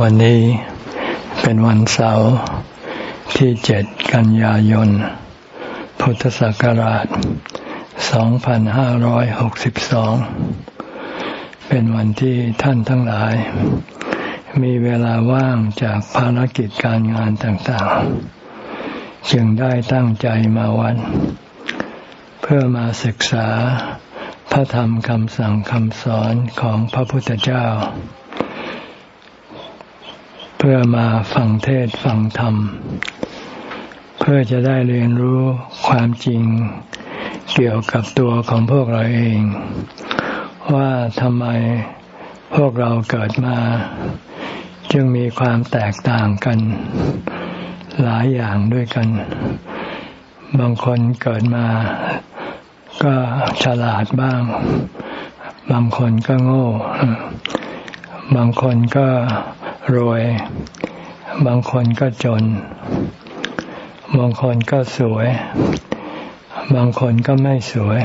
วันนี้เป็นวันเสาร์ที่เจ็ดกันยายน พุทธศักราช 2562 เป็นวันที่ท่านทั้งหลาย มีเวลาว่างจากภารกิจการงานต่างๆ จึงได้ตั้งใจมาวัน เพื่อมาศึกษา ระธรรมคำสั่งคำสอนของพระพุทธเจ้า เพื่อมาฟังเทศฟังธรรม เพื่อจะได้เรียนรู้ความจริงเกี่ยวกับตัวของพวกเราเอง ว่าทำไมพวกเราเกิดมา จึงมีความแตกต่างกัน หลายอย่างด้วยกัน บางคนเกิดมา ก็ฉลาดบ้าง บางคนก็โง่ บางคนก็รวย บางคนก็จน บางคนก็สวย บางคนก็ไม่สวย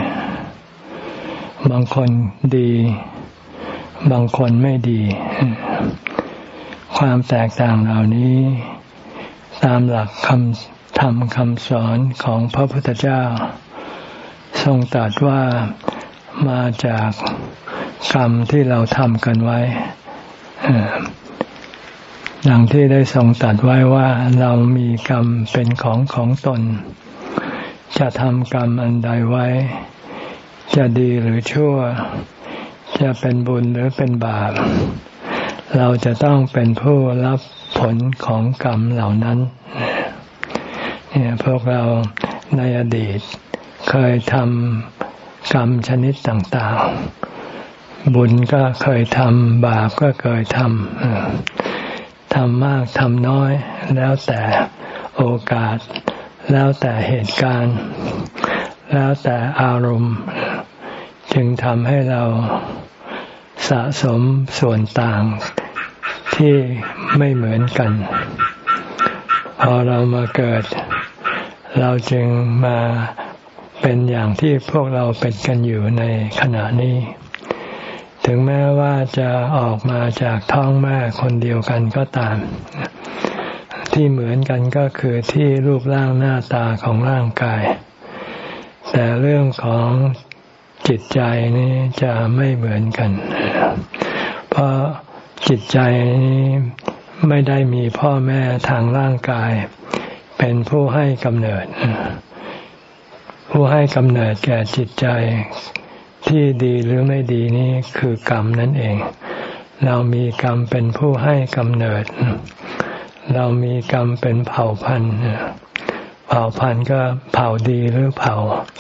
บางคนดี บางคนไม่ดี ความแตกต่างเหล่านี้ ตามหลักคำธรรมคำสอนของพระพุทธเจ้า ทรงตรัสว่ามาจากกรรมที่เราทำกันไว้ดังที่ได้ทรงตัดไว้ว่าเรามีกรรมเป็นของของตน จะทำกรรมอันใดไว้ จะดีหรือชั่ว จะเป็นบุญหรือเป็นบาป เราจะต้องเป็นผู้รับผลของกรรมเหล่านั้นเนี่ยพวกเราในอดีต เคยทำกรรมชนิดต่างๆ บุญก็เคยทำบาปก็เคยทำทำมากทำน้อย แล้วแต่โอกาส แล้วแต่เหตุการณ์ แล้วแต่อารมณ์ จึงทำให้เราสะสมส่วนต่างที่ไม่เหมือนกัน พอเรามาเกิด เราจึงมา เป็นอย่างที่พวกเราเป็นกันอยู่ในขณะนี้ ถึงแม้ว่าจะออกมาจากท้องแม่คนเดียวกันก็ตาม ที่เหมือนกันก็คือที่รูปร่างหน้าตาของร่างกาย แต่เรื่องของจิตใจนี้จะไม่เหมือนกัน เพราะจิตใจนี้ไม่ได้มีพ่อแม่ทางร่างกาย เป็นผู้ให้กำเนิด ผู้ให้กำเนิดแก่จิตใจที่ดีหรือไม่ดีนี่คือกรรมนั่นเอง เรามีกรรมเป็นผู้ให้กำเนิด เรามีกรรมเป็นเผ่าพันธุ์เผ่าพันธุ์ก็เผ่าดีหรือเผ่า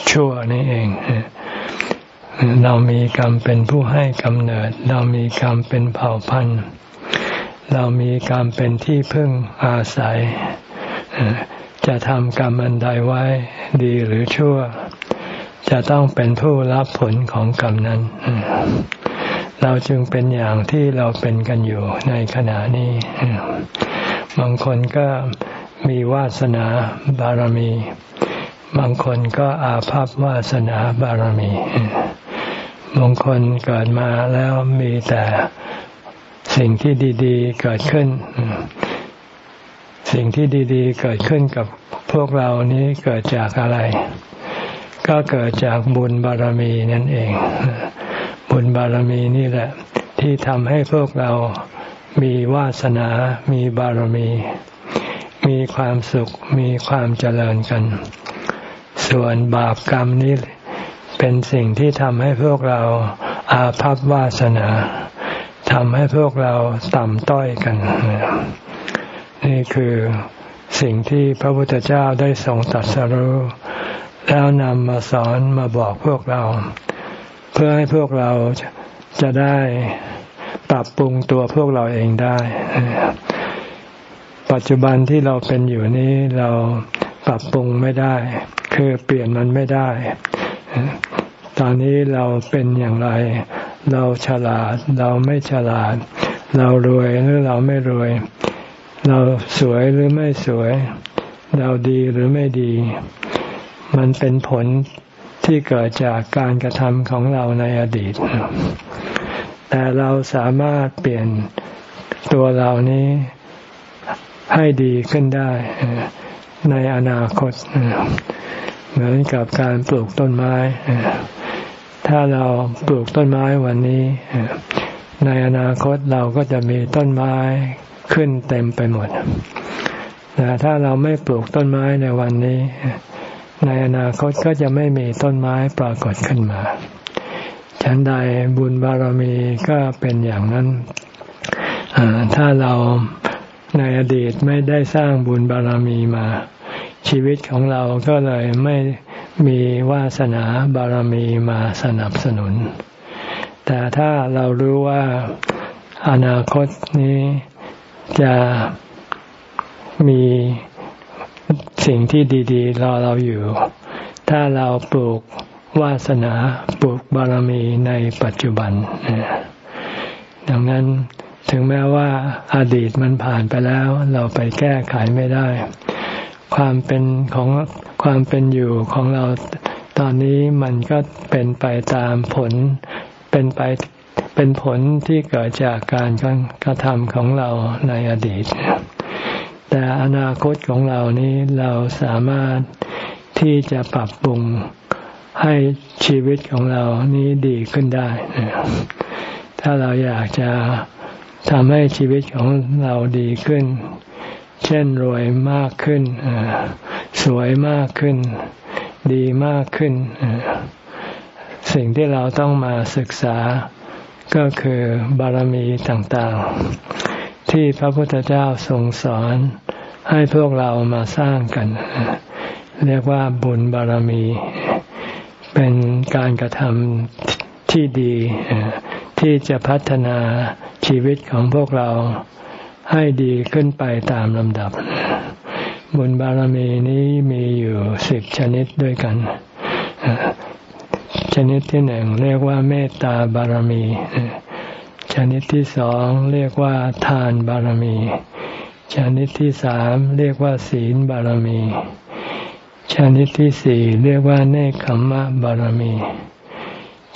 ชั่วนี่เอง เรามีกรรมเป็นผู้ให้กำเนิด เรามีกรรมเป็นเผ่าพันธุ์ เรามีกรรมเป็นที่พึ่งอาศัย จะทำกรรมอันใดไว้ดีหรือชั่ว จะต้องเป็นผู้รับผลของกรรมนั้น เราจึงเป็นอย่างที่เราเป็นกันอยู่ในขณะนี้ บางคนก็มีวาสนาบารมี บางคนก็อาภัพวาสนาบารมีบางคนเกิดมาแล้วมีแต่สิ่งที่ดี ๆ เกิดขึ้น สิ่งที่ดีๆ เกิดขึ้นกับพวกเรานี้เกิดจากอะไร ก็เกิดจากบุญบารมีนั่นเอง บุญบารมีนี่แหละ ที่ทำให้พวกเรามีวาสนา มีบารมี มีความสุข มีความเจริญกัน ส่วนบาปกรรมนี้เป็นสิ่งที่ทำให้พวกเราอาภัพวาสนาทำให้พวกเราต่ำต้อยกัน นี่คือสิ่งที่พระพุทธเจ้าได้ทรงตรัสรู้แล้วนำมาสอนมาบอกพวกเรา เพื่อให้พวกเราจะได้ปรับปรุงตัวพวกเราเองได้ ปัจจุบันที่เราเป็นอยู่นี้เราปรับปรุงไม่ได้ คือเปลี่ยนมันไม่ได้ ตอนนี้เราเป็นอย่างไร เราฉลาด เราไม่ฉลาด เรารวยหรือเราไม่รวย เราสวยหรือไม่สวย เราดีหรือไม่ดี มันเป็นผลที่เกิดจากการกระทำของเราในอดีต แต่เราสามารถเปลี่ยนตัวเรานี้ให้ดีขึ้นได้ในอนาคต เหมือนกับการปลูกต้นไม้ ถ้าเราปลูกต้นไม้วันนี้ ในอนาคตเราก็จะมีต้นไม้ ขึ้นเต็มไปหมดแต่ถ้าเราไม่ปลูกต้นไม้ในวันนี้ ในอนาคตก็จะไม่มีต้นไม้ปรากฏขึ้นมา ฉันใดบุญบารมีก็เป็นอย่างนั้น ถ้าเราในอดีตไม่ได้สร้างบุญบารมีมา ชีวิตของเราก็เลยไม่มีวาสนาบารมีมาสนับสนุน แต่ถ้าเรารู้ว่าอนาคตนี้ จะมีสิ่งที่ดีๆ รอเราอยู่ ถ้าเราปลูกวาสนาปลูกบารมีในปัจจุบัน ดังนั้นถึงแม้ว่าอาดีตมันผ่านไปแล้ว เราไปแก้ไขไม่ได้ ความเป็นของความเป็นอยู่ของเราตอนนี้มันก็เป็นไปตามผล เป็นไป เป็นผลที่เกิดจากการกระทำของเราในอดีต แต่อนาคตของเรานี้เราสามารถที่จะปรับปรุงให้ชีวิตของเรานี้ดีขึ้นได้ ถ้าเราอยากจะทำให้ชีวิตของเราดีขึ้น เช่นรวยมากขึ้น สวยมากขึ้น ดีมากขึ้น สิ่งที่เราต้องมาศึกษา ก็คือบารมีต่างๆ ที่พระพุทธเจ้าทรงสอนให้พวกเรามาสร้างกัน เรียกว่าบุญบารมี เป็นการกระทำที่ดี ที่จะพัฒนาชีวิตของพวกเราให้ดีขึ้นไปตามลำดับ บุญบารมีนี้มีอยู่สิบชนิดด้วยกัน ชนิดที่หนึ่งเรียกว่าเมตตาบารมี ชนิดที่สองเรียกว่าทานบารมี ชนิดที่สามเรียกว่าศีลบารมี ชนิดที่สี่เรียกว่าเนคขมะบารมี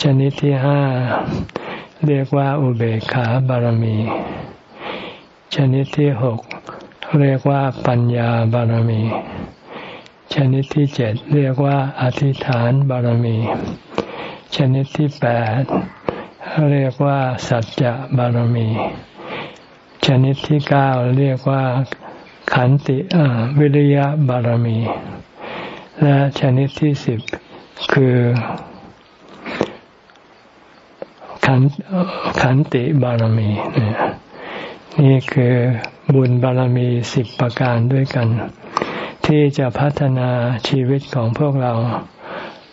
ชนิดที่ห้าเรียกว่าอุเบกขาบารมี ชนิดที่หกเรียกว่าปัญญาบารมี ชนิดที่เจ็ดเรียกว่าอธิษฐานบารมี ชนิดที่แปดเรียกว่าสัจจะบารมี ชนิดที่เก้าเรียกว่าขันติวิริยะบารมี และชนิดที่สิบคือขันขันติบารมี นี่คือบุญบารมีสิบประการด้วยกัน ที่จะพัฒนาชีวิตของพวกเรา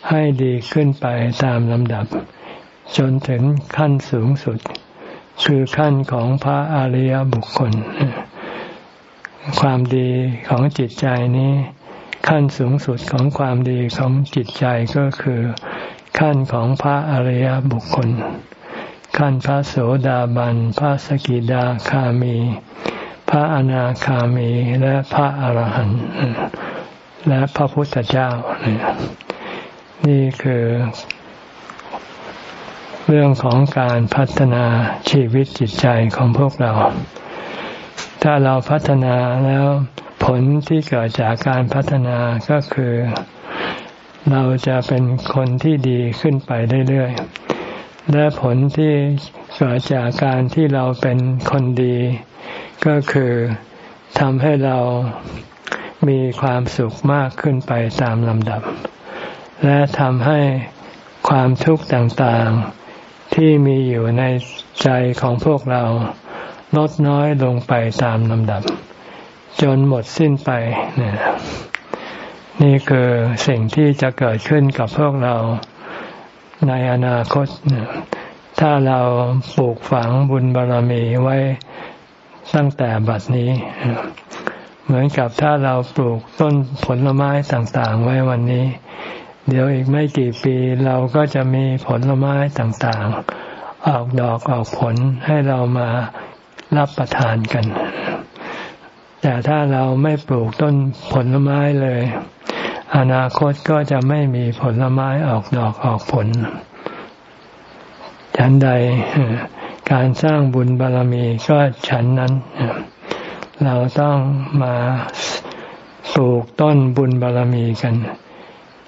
ให้ดีขึ้นไปตามลำดับ จนถึงขั้นสูงสุด คือขั้นของพระอริยบุคคล ความดีของจิตใจนี้ ขั้นสูงสุดของความดีของจิตใจก็คือ ขั้นของพระอริยบุคคล ขั้นพระโสดาบัน พระสกิดาคามี พระอนาคามีและพระอรหันต์และพระพุทธเจ้านี่ นี่คือเรื่องของการพัฒนาชีวิตจิตใจของพวกเรา ถ้าเราพัฒนาแล้วผลที่เกิดจากการพัฒนาก็คือ เราจะเป็นคนที่ดีขึ้นไปเรื่อยๆ และผลที่เกิดจากการที่เราเป็นคนดี ก็คือทำให้เรามีความสุขมากขึ้นไปตามลำดับ และทำให้ความทุกข์ต่างๆ ที่มีอยู่ในใจของพวกเราลดน้อยลงไปตามลำดับ จนหมดสิ้นไปนี่นี่คือสิ่งที่จะเกิดขึ้นกับพวกเราในอนาคต ถ้าเราปลูกฝังบุญบารรมีไว้ตั้งแต่บัดนี้ เหมือนกับถ้าเราปลูกต้นผลไม้ต่างๆ ไว้วันนี้ เดี๋ยวอีกไม่กี่ปีเราก็จะมีผลไม้ต่างๆ ออกดอกออกผลให้เรามารับประทานกัน แต่ถ้าเราไม่ปลูกต้นผลไม้เลย อนาคตก็จะไม่มีผลไม้ออกดอกออกผลฉันใดการสร้างบุญบารรมีก็ฉันนั้น เราต้องมาปลูกต้นบุญบารรมีกัน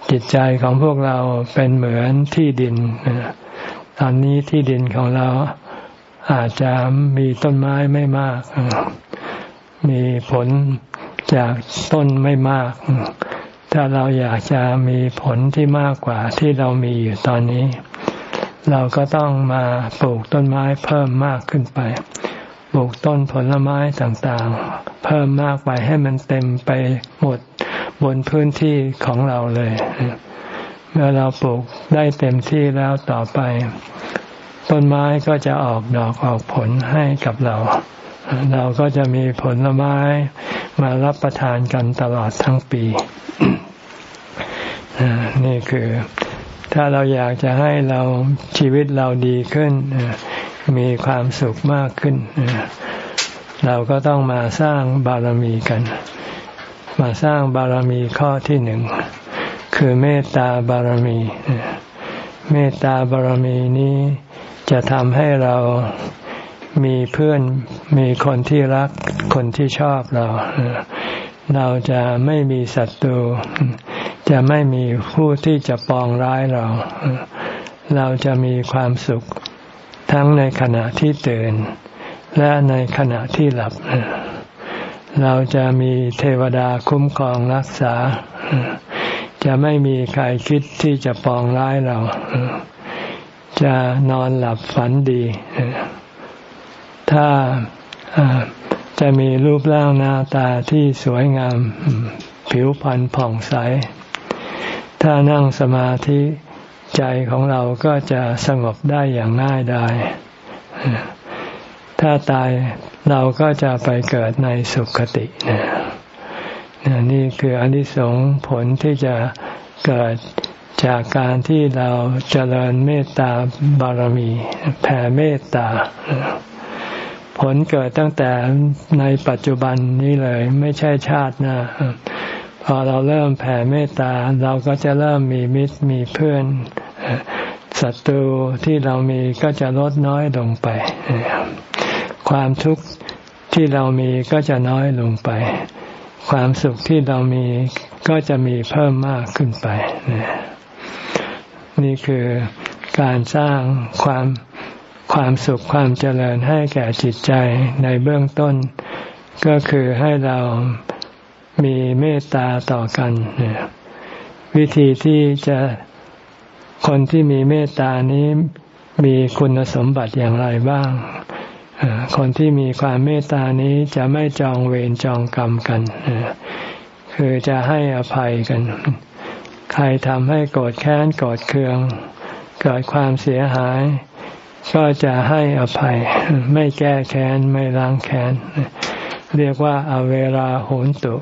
จิตใจของพวกเราเป็นเหมือนที่ดิน ตอนนี้ที่ดินของเราอาจจะมีต้นไม้ไม่มาก มีผลจากต้นไม่มาก ถ้าเราอยากจะมีผลที่มากกว่าที่เรามีอยู่ตอนนี้ เราก็ต้องมาปลูกต้นไม้เพิ่มมากขึ้นไป ปลูกต้นผลไม้ต่างๆ เพิ่มมากไปให้มันเต็มไปหมด บนพื้นที่ของเราเลย เมื่อเราปลูกได้เต็มที่แล้วต่อไป ต้นไม้ก็จะออกดอกออกผลให้กับเรา เราก็จะมีผลไม้มารับประทานกันตลอดทั้งปี นี่คือ ถ้าเราอยากจะให้เราชีวิตเราดีขึ้น มีความสุขมากขึ้น เราก็ต้องมาสร้างบารมีกัน มาสร้างบารมีข้อที่หนึ่งคือเมตตาบารมี เมตตาบารมีนี้จะทำให้เรามีเพื่อนมีคนที่รักคนที่ชอบเรา เราจะไม่มีศัตรู จะไม่มีผู้ที่จะปองร้ายเรา เราจะมีความสุขทั้งในขณะที่ตื่น และในขณะที่หลับเเราจะมีเทวดาคุ้มครองรักษา จะไม่มีใครคิดที่จะปองร้ายเรา จะนอนหลับฝันดี ถ้าจะมีรูปร่างหน้าตาที่สวยงาม ผิวพรรณผ่องใส ถ้านั่งสมาธิใจของเราก็จะสงบได้อย่างง่ายได้ถ้าตาย เราก็จะไปเกิดในสุขตินี่คืออนิสงส์ผลที่จะเกิดจากการที่เราเจริญเมตตาบารมีแผ่เมตตา ผลเกิดตั้งแต่ในปัจจุบันนี้เลยไม่ใช่ชาติหน้าพอเราเริ่มแผ่เมตตาเราก็จะเริ่มมีมิตรมีเพื่อนศัตรูที่เรามีก็จะลดน้อยลงไป ความทุกข์ที่เรามีก็จะน้อยลงไป ความสุขที่เรามีก็จะมีเพิ่มมากขึ้นไป นี่คือการสร้างความความสุขความเจริญให้แก่จิตใจในเบื้องต้น ก็คือให้เรามีเมตตาต่อกัน วิธีที่จะคนที่มีเมตตานี้มีคุณสมบัติอย่างไรบ้าง คนที่มีความเมตตานี้จะไม่จองเวรจองกรรมกัน คือจะให้อภัยกัน ใครทำให้โกรธแค้นโกรธเคือง เกิดความเสียหาย ก็จะให้อภัย ไม่แก้แค้น ไม่ล้างแค้น เรียกว่าอเวราโหนตุ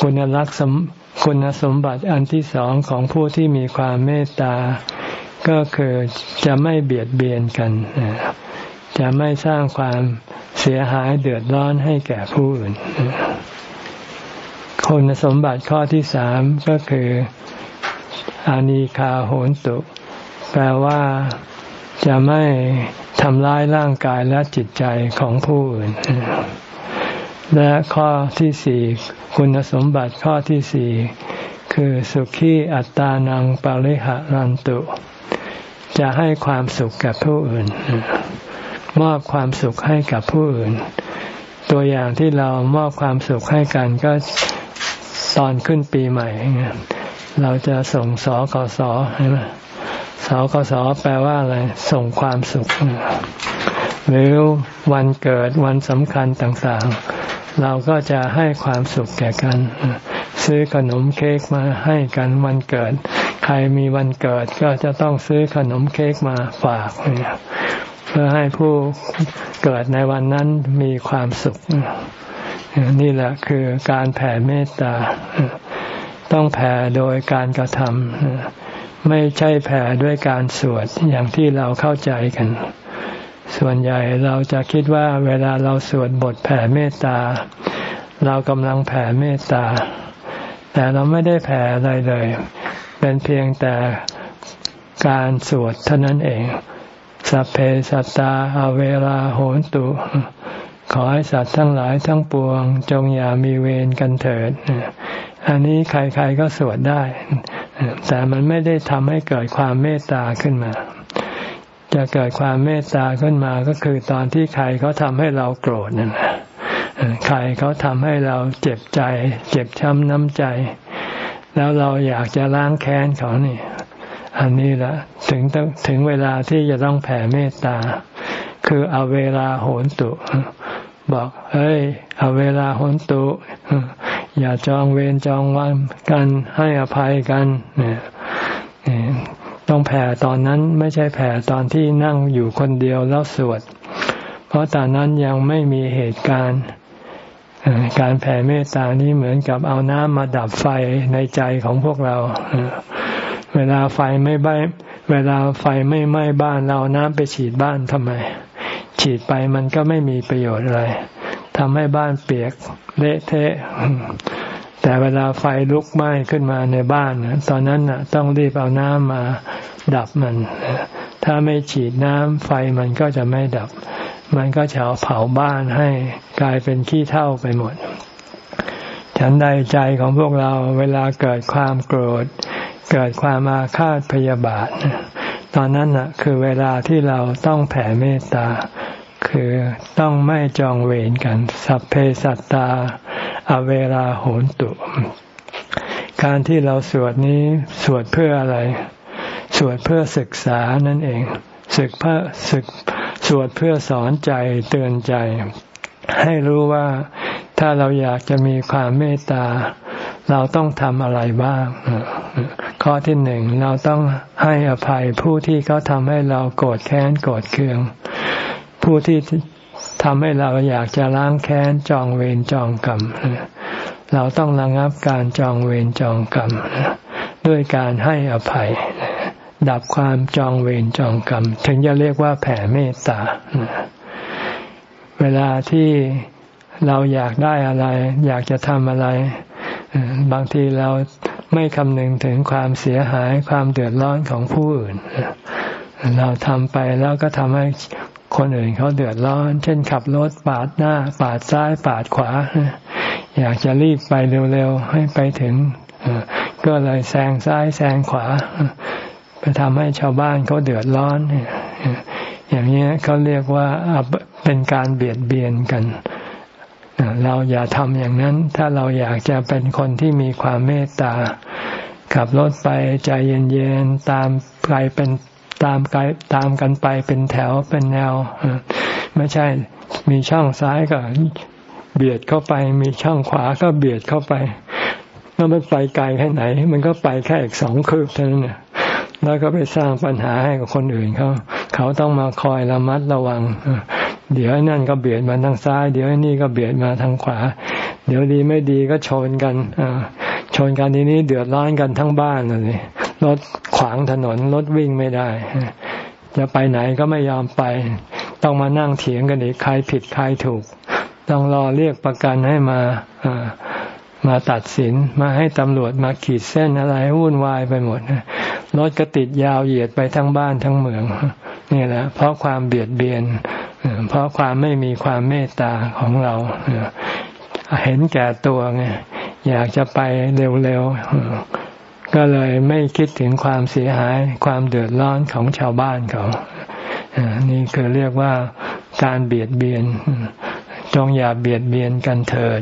คุณลักษณ์คุณสมบัติอันที่สองของผู้ที่มีความเมตตา ก็คือจะไม่เบียดเบียนกัน จะไม่สร้างความเสียหายเดือดร้อนให้แก่ผู้อื่น คุณสมบัติข้อที่สามก็คืออานีคาโหนตุ แปลว่าจะไม่ทำร้ายร่างกายและจิตใจของผู้อื่น และข้อที่สี่คุณสมบัติข้อที่สี่คือสุขีอัตตานังปริหารันตุ จะให้ความสุขกับผู้อื่น มอบความสุขให้กับผู้อื่น ตัวอย่างที่เรามอบความสุขให้กันก็ตอนขึ้นปีใหม่ เราจะส่งสอกสอใช่ไหมสกสแปลว่าอะไร ส่งความสุข หรือวันเกิดวันสำคัญต่างๆ เราก็จะให้ความสุขแก่กัน ซื้อขนมเค้กมาให้กันวันเกิด ใครมีวันเกิดก็จะต้องซื้อขนมเค้กมาฝากเพื่อให้ผู้เกิดในวันนั้นมีความสุข นี่แหละคือการแผ่เมตตา ต้องแผ่โดยการกระทำไม่ใช่แผ่ด้วยการสวดอย่างที่เราเข้าใจกัน ส่วนใหญ่เราจะคิดว่าเวลาเราสวดบทแผ่เมตตา เรากำลังแผ่เมตตา แต่เราไม่ได้แผ่อะไรเลย เป็นเพียงแต่การสวดเท่านั้นเอง สัพเพสัตตาอเวลาโหนตุ ขอให้สัตว์ทั้งหลายทั้งปวง จงอย่ามีเวรกันเถิด อันนี้ใครๆก็สวดได้ แต่มันไม่ได้ทำให้เกิดความเมตตาขึ้นมา จะเกิดความเมตตาขึ้นมาก็คือตอนที่ใครเขาทำให้เราโกรธนั่นใครเขาทำให้เราเจ็บใจ เจ็บช้ำน้ำใจ แล้วเราอยากจะล้างแค้นเขานี่อันนี้แหละถึงถึงเวลาที่จะต้องแผ่เมตตา คือเอาเวลาโหนตุ บอกเฮ้ยเอาเวลาโหนตุ อย่าจองเวรจองวันกันให้อภัยกันเนี่ยต้องแผ่ตอนนั้นไม่ใช่แผ่ตอนที่นั่งอยู่คนเดียวแล้วสวด เพราะตอนนั้นยังไม่มีเหตุการณ์ การแผ่เมตตานี้เหมือนกับเอาน้ำมาดับไฟในใจของพวกเรา เวลาไฟไม่ไหม้เวลาไฟไม่ไหม้บ้านเราน้ำไปฉีดบ้านทำไม ฉีดไปมันก็ไม่มีประโยชน์อะไรทำให้บ้านเปียกเละเทะแต่เวลาไฟลุกไหม้ขึ้นมาในบ้านตอนนั้นต้องรีบเอาน้ำมาดับมัน ถ้าไม่ฉีดน้ำไฟมันก็จะไม่ดับ มันก็จะเผาบ้านให้กลายเป็นขี้เท่าไปหมด ฉันใดใจของพวกเราเวลาเกิดความโกรธ เกิดความอาฆาตพยาบาท ตอนนั้นน่ะ คือเวลาที่เราต้องแผ่เมตตา คือต้องไม่จองเวรกัน สัพเพสัตตา อเวลาโหนตุ การที่เราสวดนี้สวดเพื่ออะไร สวดเพื่อศึกษานั่นเองศึกเพื่อศึก สวดเพื่อสอนใจเตือนใจ ให้รู้ว่าถ้าเราอยากจะมีความเมตตา เราต้องทำอะไรบ้าง ข้อที่หนึ่งเราต้องให้อภัยผู้ที่เขาทำให้เราโกรธแค้นโกรธเคือง ผู้ที่ทำให้เราอยากจะล้างแค้นจองเวรจองกรรมเราต้องระงับการจองเวรจองกรรมด้วยการให้อภัย ดับความจองเวรจองกรรม ถึงจะเรียกว่าแผ่เมตตา เวลาที่เราอยากได้อะไร อยากจะทำอะไร บางทีเราไม่คำนึงถึงความเสียหายความเดือดร้อนของผู้อื่น เราทำไปแล้วก็ทำให้คนอื่นเขาเดือดร้อน เช่นขับรถปาดหน้า ปาดซ้ายปาดขวา อยากจะรีบไปเร็วๆ ให้ไปถึง ก็เลยแซงซ้ายแซงขวา ไปทำให้ชาวบ้านเขาเดือดร้อน อย่างนี้เขาเรียกว่าเป็นการเบียดเบียนกัน เราอย่าทำอย่างนั้น ถ้าเราอยากจะเป็นคนที่มีความเมตตา ขับรถไปใจเย็นๆ ตามไปเป็นตามไกลตามกันไปเป็นแถวเป็นแนว ไม่ใช่มีช่องซ้ายก็เบียดเข้าไป มีช่องขวาก็เบียดเข้าไปแล้วมันไปไกลแค่ไหน มันก็ไปแค่อีกสองคืบเท่านั้นเนี่ย แล้วก็ไปสร้างปัญหาให้กับคนอื่นเขาเขาต้องมาคอยระมัดระวัง เดี๋ยวนั่นก็เบียดมาทางซ้าย เดี๋ยวนี่ก็เบียดมาทางขวา เดี๋ยวดีไม่ดีก็ชนกันอชนกันทีนี้เดือดร้อนกันทั้งบ้านเลยรถขวางถนนรถวิ่งไม่ได้จะไปไหนก็ไม่ยอมไป ต้องมานั่งเถียงกันอีกใครผิดใครถูก ต้องรอเรียกประกันให้มา มาตัดสินมาให้ตำรวจมาขีดเส้นอะไรวุ่นวายไปหมดรถก็ติดยาวเหยียดไปทั้งบ้านทั้งเมืองนี่แหละ เพราะความเบียดเบียน เพราะความไม่มีความเมตตาของเราเห็นแก่ตัวไงอยากจะไปเร็วๆก็เลยไม่คิดถึงความเสียหาย ความเดือดร้อนของชาวบ้านเขานี่คือเรียกว่าการเบียดเบียน จงอย่าเบียดเบียนกันเถิด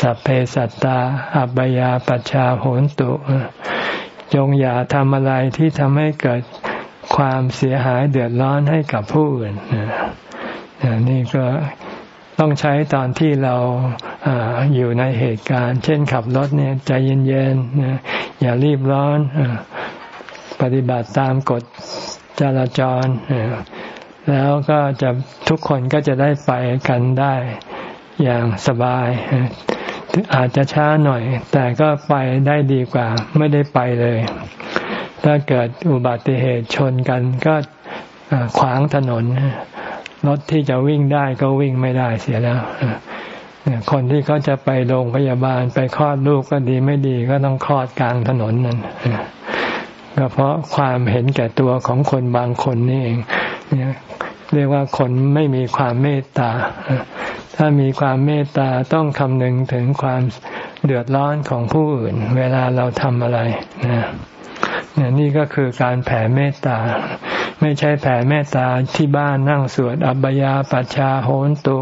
สัพเพสัตตา อัปยาปัชชาโหนตุ จงอย่าทำอะไรที่ทำให้เกิดความเสียหายเดือดร้อนให้กับผู้อื่นนี่ก็ต้องใช้ตอนที่เราออยู่ในเหตุการณ์ เช่นขับรถเนี่ยใจเย็นๆอย่ารีบร้อนปฏิบัติตามกฎจราจร แล้วก็จะทุกคนก็จะได้ไปกันได้อย่างสบาย อาจจะช้าหน่อย แต่ก็ไปได้ดีกว่า ไม่ได้ไปเลย ถ้าเกิดอุบัติเหตุชนกันก็ขวางถนนรถที่จะวิ่งได้ก็วิ่งไม่ได้เสียแล้วคนที่เขาจะไปโรงพยาบาลไปคลอดลูกก็ดีไม่ดีก็ต้องคลอดกลางถนนนั่นก็เพราะความเห็นแก่ตัวของคนบางคนนี่เอง เนี่ยเรียกว่าคนไม่มีความเมตตา ถ้ามีความเมตตาต้องคำนึงถึงความเดือดร้อนของผู้อื่น เวลาเราทำอะไรนะนี่ก็คือการแผ่เมตตา ไม่ใช่แผ่เมตตาที่บ้านนั่งสวดอับบยาปัชชาโหนตุ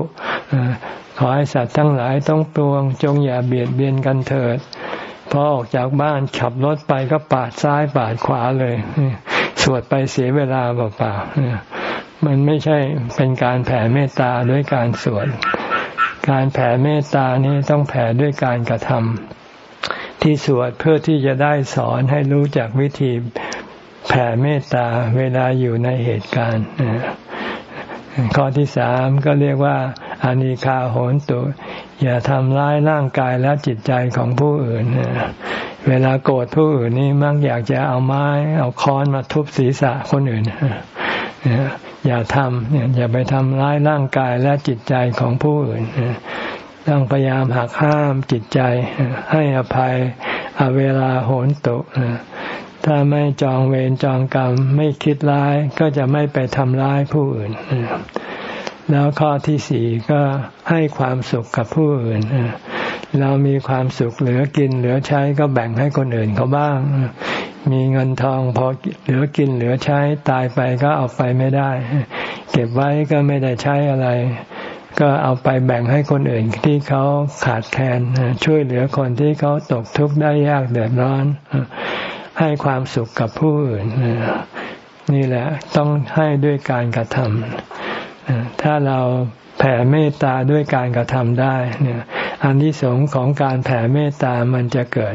ขอให้สัตว์ทั้งหลายต้องปวง จงอย่าเบียดเบียนกันเถิดพอออกจากบ้านขับรถไปก็ปาดซ้ายปาดขวาเลย วดไปเสียเวลาเปล่าๆมันไม่ใช่เป็นการแผ่เมตตาด้วยการสวด การแผ่เมตตานี้ต้องแผ่ด้วยการกระทำที่สวดเพื่อที่จะได้สอนให้รู้จักวิธีแผ่เมตตาเวลาอยู่ในเหตุการณ์ ข้อที่สามก็เรียกว่าอานิคาโหนตุ อย่าทำร้ายร่างกายและจิตใจของผู้อื่น เวลาโกรธผู้อื่นนี่มักอยากจะเอาไม้ เอาค้อนมาทุบศีรษะคนอื่นอย่าทำอย่าไปทำร้ายร่างกายและจิตใจของผู้อื่นต้องพยายามหักห้ามจิตใจให้อภัยอเวลาโหนตุ ถ้าไม่จองเวรจองกรรม ไม่คิดร้ายก็จะไม่ไปทำร้ายผู้อื่น แล้วข้อที่สี่ก็ให้ความสุขกับผู้อื่นเรามีความสุขเหลือกินเหลือใช้ก็แบ่งให้คนอื่นเขาบ้าง มีเงินทองพอเหลือกินเหลือใช้ตายไปก็เอาไปไม่ได้ เก็บไว้ก็ไม่ได้ใช้อะไร ก็เอาไปแบ่งให้คนอื่นที่เขาขาดแคลนช่วยเหลือคนที่เขาตกทุกข์ได้ยากเดือดร้อน ให้ความสุขกับผู้อื่น นี่แหละต้องให้ด้วยการกระทำถ้าเราแผ่เมตตาด้วยการกระทำได้เนี่ยอันที่สงของการแผ่เมตตามันจะเกิด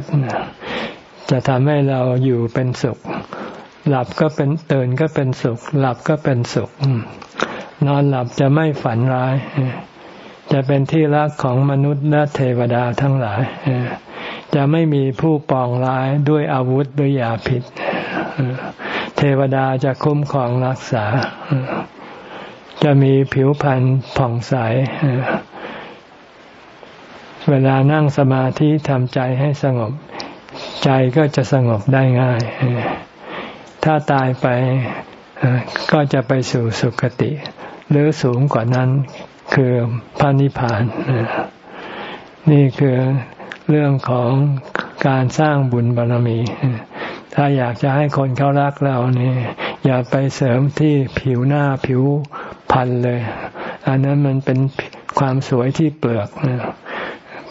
จะทำให้เราอยู่เป็นสุข หลับก็เป็นตื่นก็เป็นสุข หลับก็เป็นสุข นอนหลับจะไม่ฝันร้าย จะเป็นที่รักของมนุษย์และเทวดาทั้งหลาย จะไม่มีผู้ปองร้ายด้วยอาวุธด้วยยาผิดเทวดาจะคุ้มครองรักษา จะมีผิวพรรณผ่องใส เวลานั่งสมาธิทำใจให้สงบ ใจก็จะสงบได้ง่าย ถ้าตายไปก็จะไปสู่สุคติ หรือสูงกว่านั้น คือพระนิพพาน นี่คือเรื่องของการสร้างบุญบารรมี ถ้าอยากจะให้คนเขารักเราเนี่ยอย่าไปเสริมที่ผิวหน้าผิวพันเลย อันนั้นมันเป็นความสวยที่เปลือก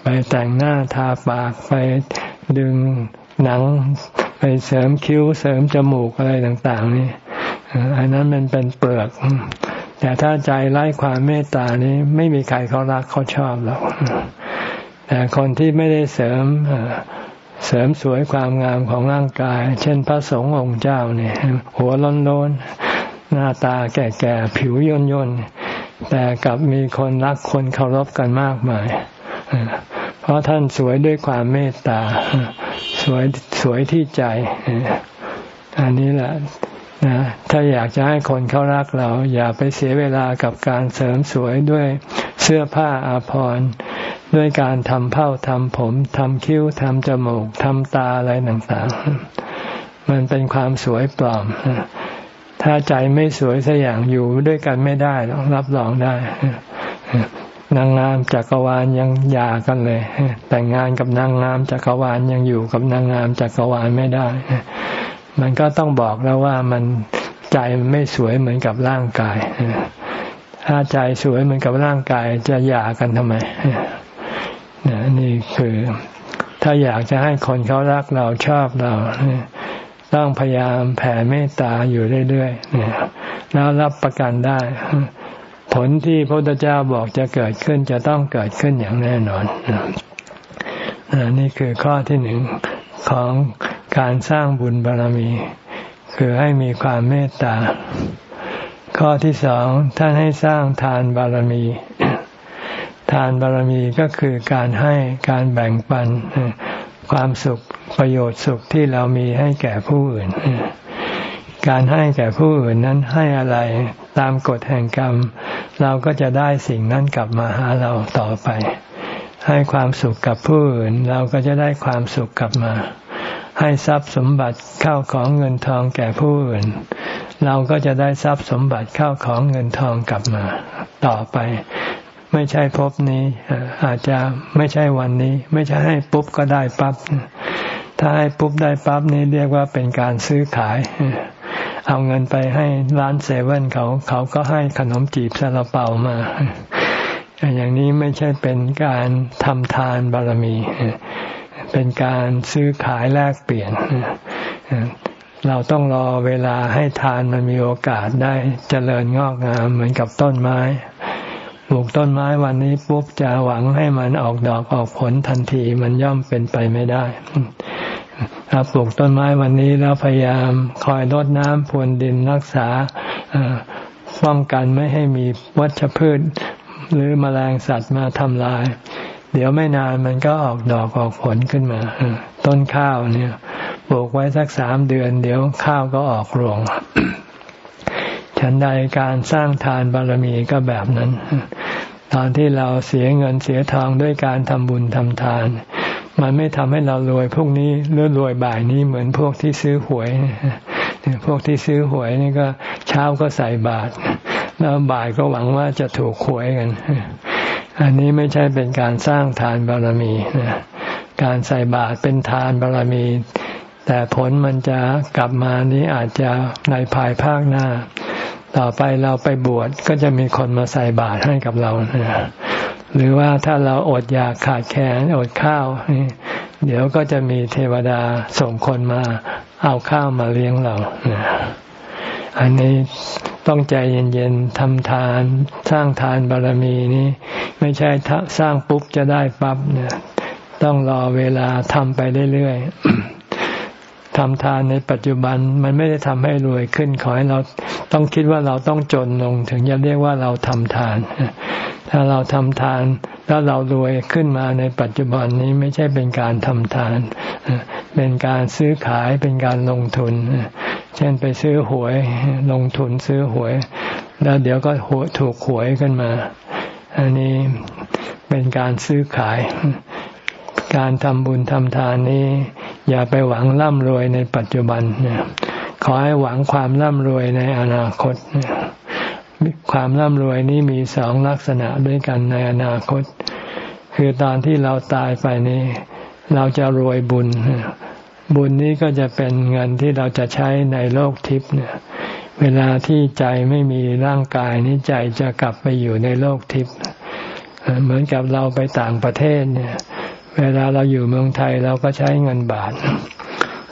ไปแต่งหน้าทาปากไปดึงหนัง ไปเสริมคิ้วเสริมจมูกอะไรต่าง ๆ นี่อันนั้นมันเป็นเปลือก แต่ถ้าใจไร้ความเมตตานี้ไม่มีใครเขารักเขาชอบหรอกแต่คนที่ไม่ได้เสริมเสริมสวยความงามของร่างกาย เช่นพระสงฆ์องค์เจ้าเนี่ยหัวล้นล้นหน้าตาแก่ๆผิวย่นย่นแต่กลับมีคนรักคนเคารพกันมากมายเพราะท่านสวยด้วยความเมตตา สวยสวยที่ใจ อันนี้แหละ นะถ้าอยากจะให้คนเขารักเรา อย่าไปเสียเวลากับการเสริมสวยด้วยเสื้อผ้าอาภรณ์ด้วยการทำเผ้าทำผมทำคิ้วทำจมูกทำตาอะไรต่างๆ มันเป็นความสวยปลอม ถ้าใจไม่สวยสัอย่างอยู่ด้วยกันไม่ได้รับรองได้นางงามจักรวาลยังหย่ากันเลย แต่งงานกับนางงามจักรวาลยังอยู่กับนางงามจักรวาลไม่ได้ มันก็ต้องบอกแล้วว่ามันใจมันไม่สวยเหมือนกับร่างกาย ถ้าใจสวยเหมือนกับร่างกายจะหย่ากันทำไมนี่คือ ถ้าอยากจะให้คนเขารักเราชอบเราต้องพยายามแผ่เมตตาอยู่เรื่อยๆแล้วรับประกันได้ ผลที่พระพุทธเจ้าบอกจะเกิดขึ้นจะต้องเกิดขึ้นอย่างแน่นอนนี่คือข้อที่หนึ่งของ การสร้างบุญบารรมี คือให้มีความเมตตา ข้อที่สองท่านให้สร้างทานบารมี ทานบารมีก็คือการให้การแบ่งปัน ความสุขประโยชน์สุขที่เรามีให้แก่ผู้อื่น การให้แก่ผู้อื่นนั้นให้อะไรตามกฎแห่งกรรม เราก็จะได้สิ่งนั้นกลับมาหาเราต่อไป ให้ความสุขกับผู้อื่น เราก็จะได้ความสุขกลับมา ให้ทรัพย์สมบัติเข้าของเงินทองแก่ผู้อื่น เราก็จะได้ทรัพย์สมบัติเข้าของเงินทองกลับมาต่อไป ไม่ใช่พบนี้ อาจจะไม่ใช่วันนี้ ไม่ใช่ให้ปุ๊บก็ได้ปั๊บถ้าให้ปุ๊บได้ปั๊บนี้เรียกว่าเป็นการซื้อขายเอาเงินไปให้ร้านเซเว่นเขาเขาก็ให้ขนมจีบซาลาเปามา อย่างนี้ไม่ใช่เป็นการทำทานบารมี เป็นการซื้อขายแลกเปลี่ยน เราต้องรอเวลาให้ทานมันมีโอกาสได้เจริญงอกงามเหมือนกับต้นไม้ ปลูกต้นไม้วันนี้ปุ๊บจะหวังให้มันออกดอกออกผลทันทีมันย่อมเป็นไปไม่ได้ถ้าปลูกต้นไม้วันนี้แล้วพยายามคอยรดน้ำพรวนดินรักษาป้องกันไม่ให้มีวัชพืชหรือมแมลงสัตว์มาทำลาย เดี๋ยวไม่นานมันก็ออกดอกออกผลขึ้นมาต้นข้าวเนี่ยปลูกไว้สักสามเดือน เดี๋ยวข้าวก็ออกรวงฉันใดการสร้างทานบารมีก็แบบนั้น ตอนที่เราเสียเงินเสียทองด้วยการทำบุญทำทาน มันไม่ทำให้เรารวยพวกนี้หรือรวยบ่ายนี้เหมือนพวกที่ซื้อหวยพวกที่ซื้อหวยนี่ก็เช้าก็ใส่บาตรแล้วบ่ายก็หวังว่าจะถูกหวยกัน อันนี้ไม่ใช่เป็นการสร้างทานบารมีการใส่บาตรเป็นทานบารมี แต่ผลมันจะกลับมานี้อาจจะในภายภาคหน้า ต่อไปเราไปบวชก็จะมีคนมาใส่บาตรให้กับเราหรือว่าถ้าเราอดอยากขาดแคลนอดข้าว เดี๋ยวก็จะมีเทวดาส่งคนมาเอาข้าวมาเลี้ยงเราอันนี้ ต้องใจเย็นๆทำทานสร้างทานบารมีนี้ ไม่ใช่สร้างปุ๊บจะได้ปั๊บเนี่ย ต้องรอเวลาทำไปเรื่อยๆ ทำทานในปัจจุบันมันไม่ได้ทำให้รวยขึ้น ขอให้เราต้องคิดว่าเราต้องจนลง ถึงจะเรียกว่าเราทำทาน ถ้าเราทำทานแล้วเรารวยขึ้นมาในปัจจุบันนี้ไม่ใช่เป็นการทำทาน เป็นการซื้อขายเป็นการลงทุน เช่นไปซื้อหวยลงทุนซื้อหวย แล้วเดี๋ยวก็หวถูกหวยขึ้นมา อันนี้เป็นการซื้อขาย การทำบุญทำทานนี้ อย่าไปหวังร่ำรวยในปัจจุบันนะขอให้หวังความร่ำรวยในอนาคตความร่ำรวยนี้มีสองลักษณะด้วยกันในอนาคต คือตอนที่เราตายไปนี้ เราจะรวยบุญ บุญนี้ก็จะเป็นเงินที่เราจะใช้ในโลกทิพย์เนี่ยเวลาที่ใจไม่มีร่างกายนี้ใจจะกลับไปอยู่ในโลกทิพย์เหมือนกับเราไปต่างประเทศเนี่ย เวลาเราอยู่เมืองไทยเราก็ใช้เงินบาท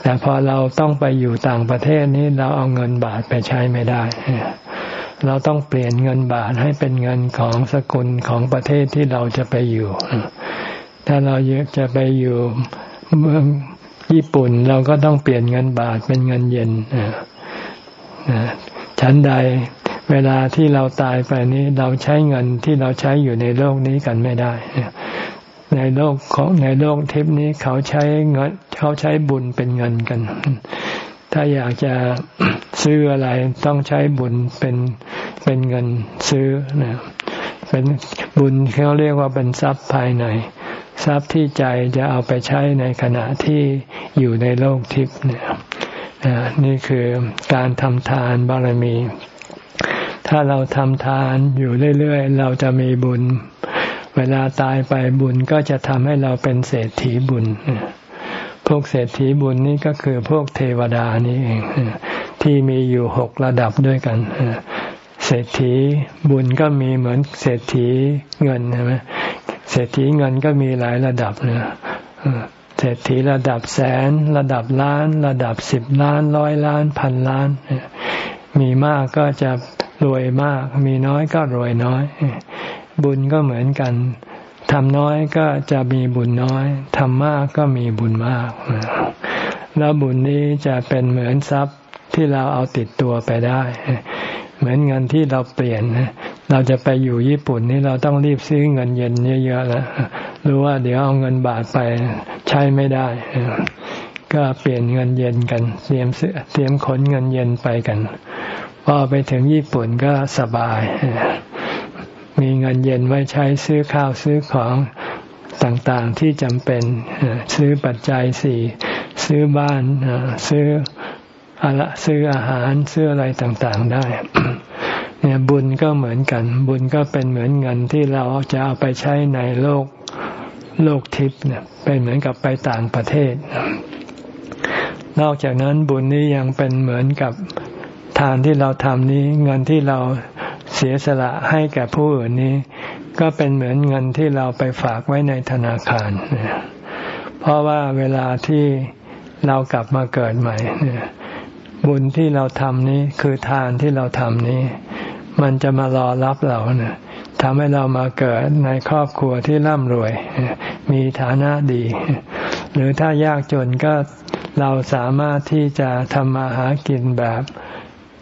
แต่พอเราต้องไปอยู่ต่างประเทศนี้เราเอาเงินบาทไปใช้ไม่ได้ เราต้องเปลี่ยนเงินบาทให้เป็นเงินของสกุลของประเทศที่เราจะไปอยู่ ถ้าเราจะไปอยู่เมืองญี่ปุ่นเราก็ต้องเปลี่ยนเงินบาทเป็นเงินเยนชั้นใดเวลาที่เราตายไปนี้เราใช้เงินที่เราใช้อยู่ในโลกนี้กันไม่ได้ ในโลกของในโลกทิพนี้เขาใช้เงินเขาใช้บุญเป็นเงินกัน ถ้าอยากจะซื้ออะไรต้องใช้บุญเป็นเป็นเงินซื้อนะเป็นบุญเขาเรียกว่าเป็นทรัพย์ภายใน ทรัพย์ที่ใจจะเอาไปใช้ในขณะที่อยู่ในโลกทิพย์เนี่ยนี่คือการทำทานบารมี ถ้าเราทำทานอยู่เรื่อยๆ เราจะมีบุญ เวลาตายไปบุญก็จะทำให้เราเป็นเศรษฐีบุญ พวกเศรษฐีบุญนี่ก็คือพวกเทวดานี่เอง ที่มีอยู่หกระดับด้วยกัน เศรษฐีบุญก็มีเหมือนเศรษฐีเงินใช่ไหมเศรษฐีเงินก็มีหลายระดับนะเศรษฐีระดับแสน ระดับล้าน ระดับสิบล้านร้อยล้านพันล้าน มีมากก็จะรวยมาก มีน้อยก็รวยน้อย บุญก็เหมือนกันทำน้อยก็จะมีบุญน้อยทำมากก็มีบุญมาก แล้วบุญนี้จะเป็นเหมือนทรัพย์ที่เราเอาติดตัวไปได้ เหมือนเงินที่เราเปลี่ยนเราจะไปอยู่ญี่ปุ่นนี่เราต้องรีบซื้อเงินเย็นเยอะๆแล้วรู้ว่าเดี๋ยวเอาเงินบาทไปใช้ไม่ได้ ก็เปลี่ยนเงินเย็นกัน เตรียมเสื้อเตรียมขนเงินเย็นไปกัน พอไปถึงญี่ปุ่นก็สบาย มีเงินเย็นไว้ใช้ซื้อข้าวซื้อของต่างๆที่จำเป็นซื้อปัจจัยสี่ซื้อบ้านซื้ออะไรซื้ออาหารซื้ออะไรต่างๆได้เนี่ยบุญก็เหมือนกัน บุญก็เป็นเหมือนเงินที่เราจะเอาไปใช้ในโลกโลกทิพย์เนี่ยเป็นเหมือนกับไปต่างประเทศ นอกจากนั้นบุญนี้ยังเป็นเหมือนกับทานที่เราทำนี้ เงินที่เรา สียสละให้แก่ผู้อื่นนี้ ก็เป็นเหมือนเงินที่เราไปฝากไว้ในธนาคาร เพราะว่าเวลาที่เรากลับมาเกิดใหม่บุญที่เราทำนี้คือทานที่เราทำนี้ มันจะมารอรับเราเนี่ยทำให้เรามาเกิดในครอบครัวที่ร่ำรวย มีฐานะดี หรือถ้ายากจนก็เราสามารถที่จะทำมาหากินแบบ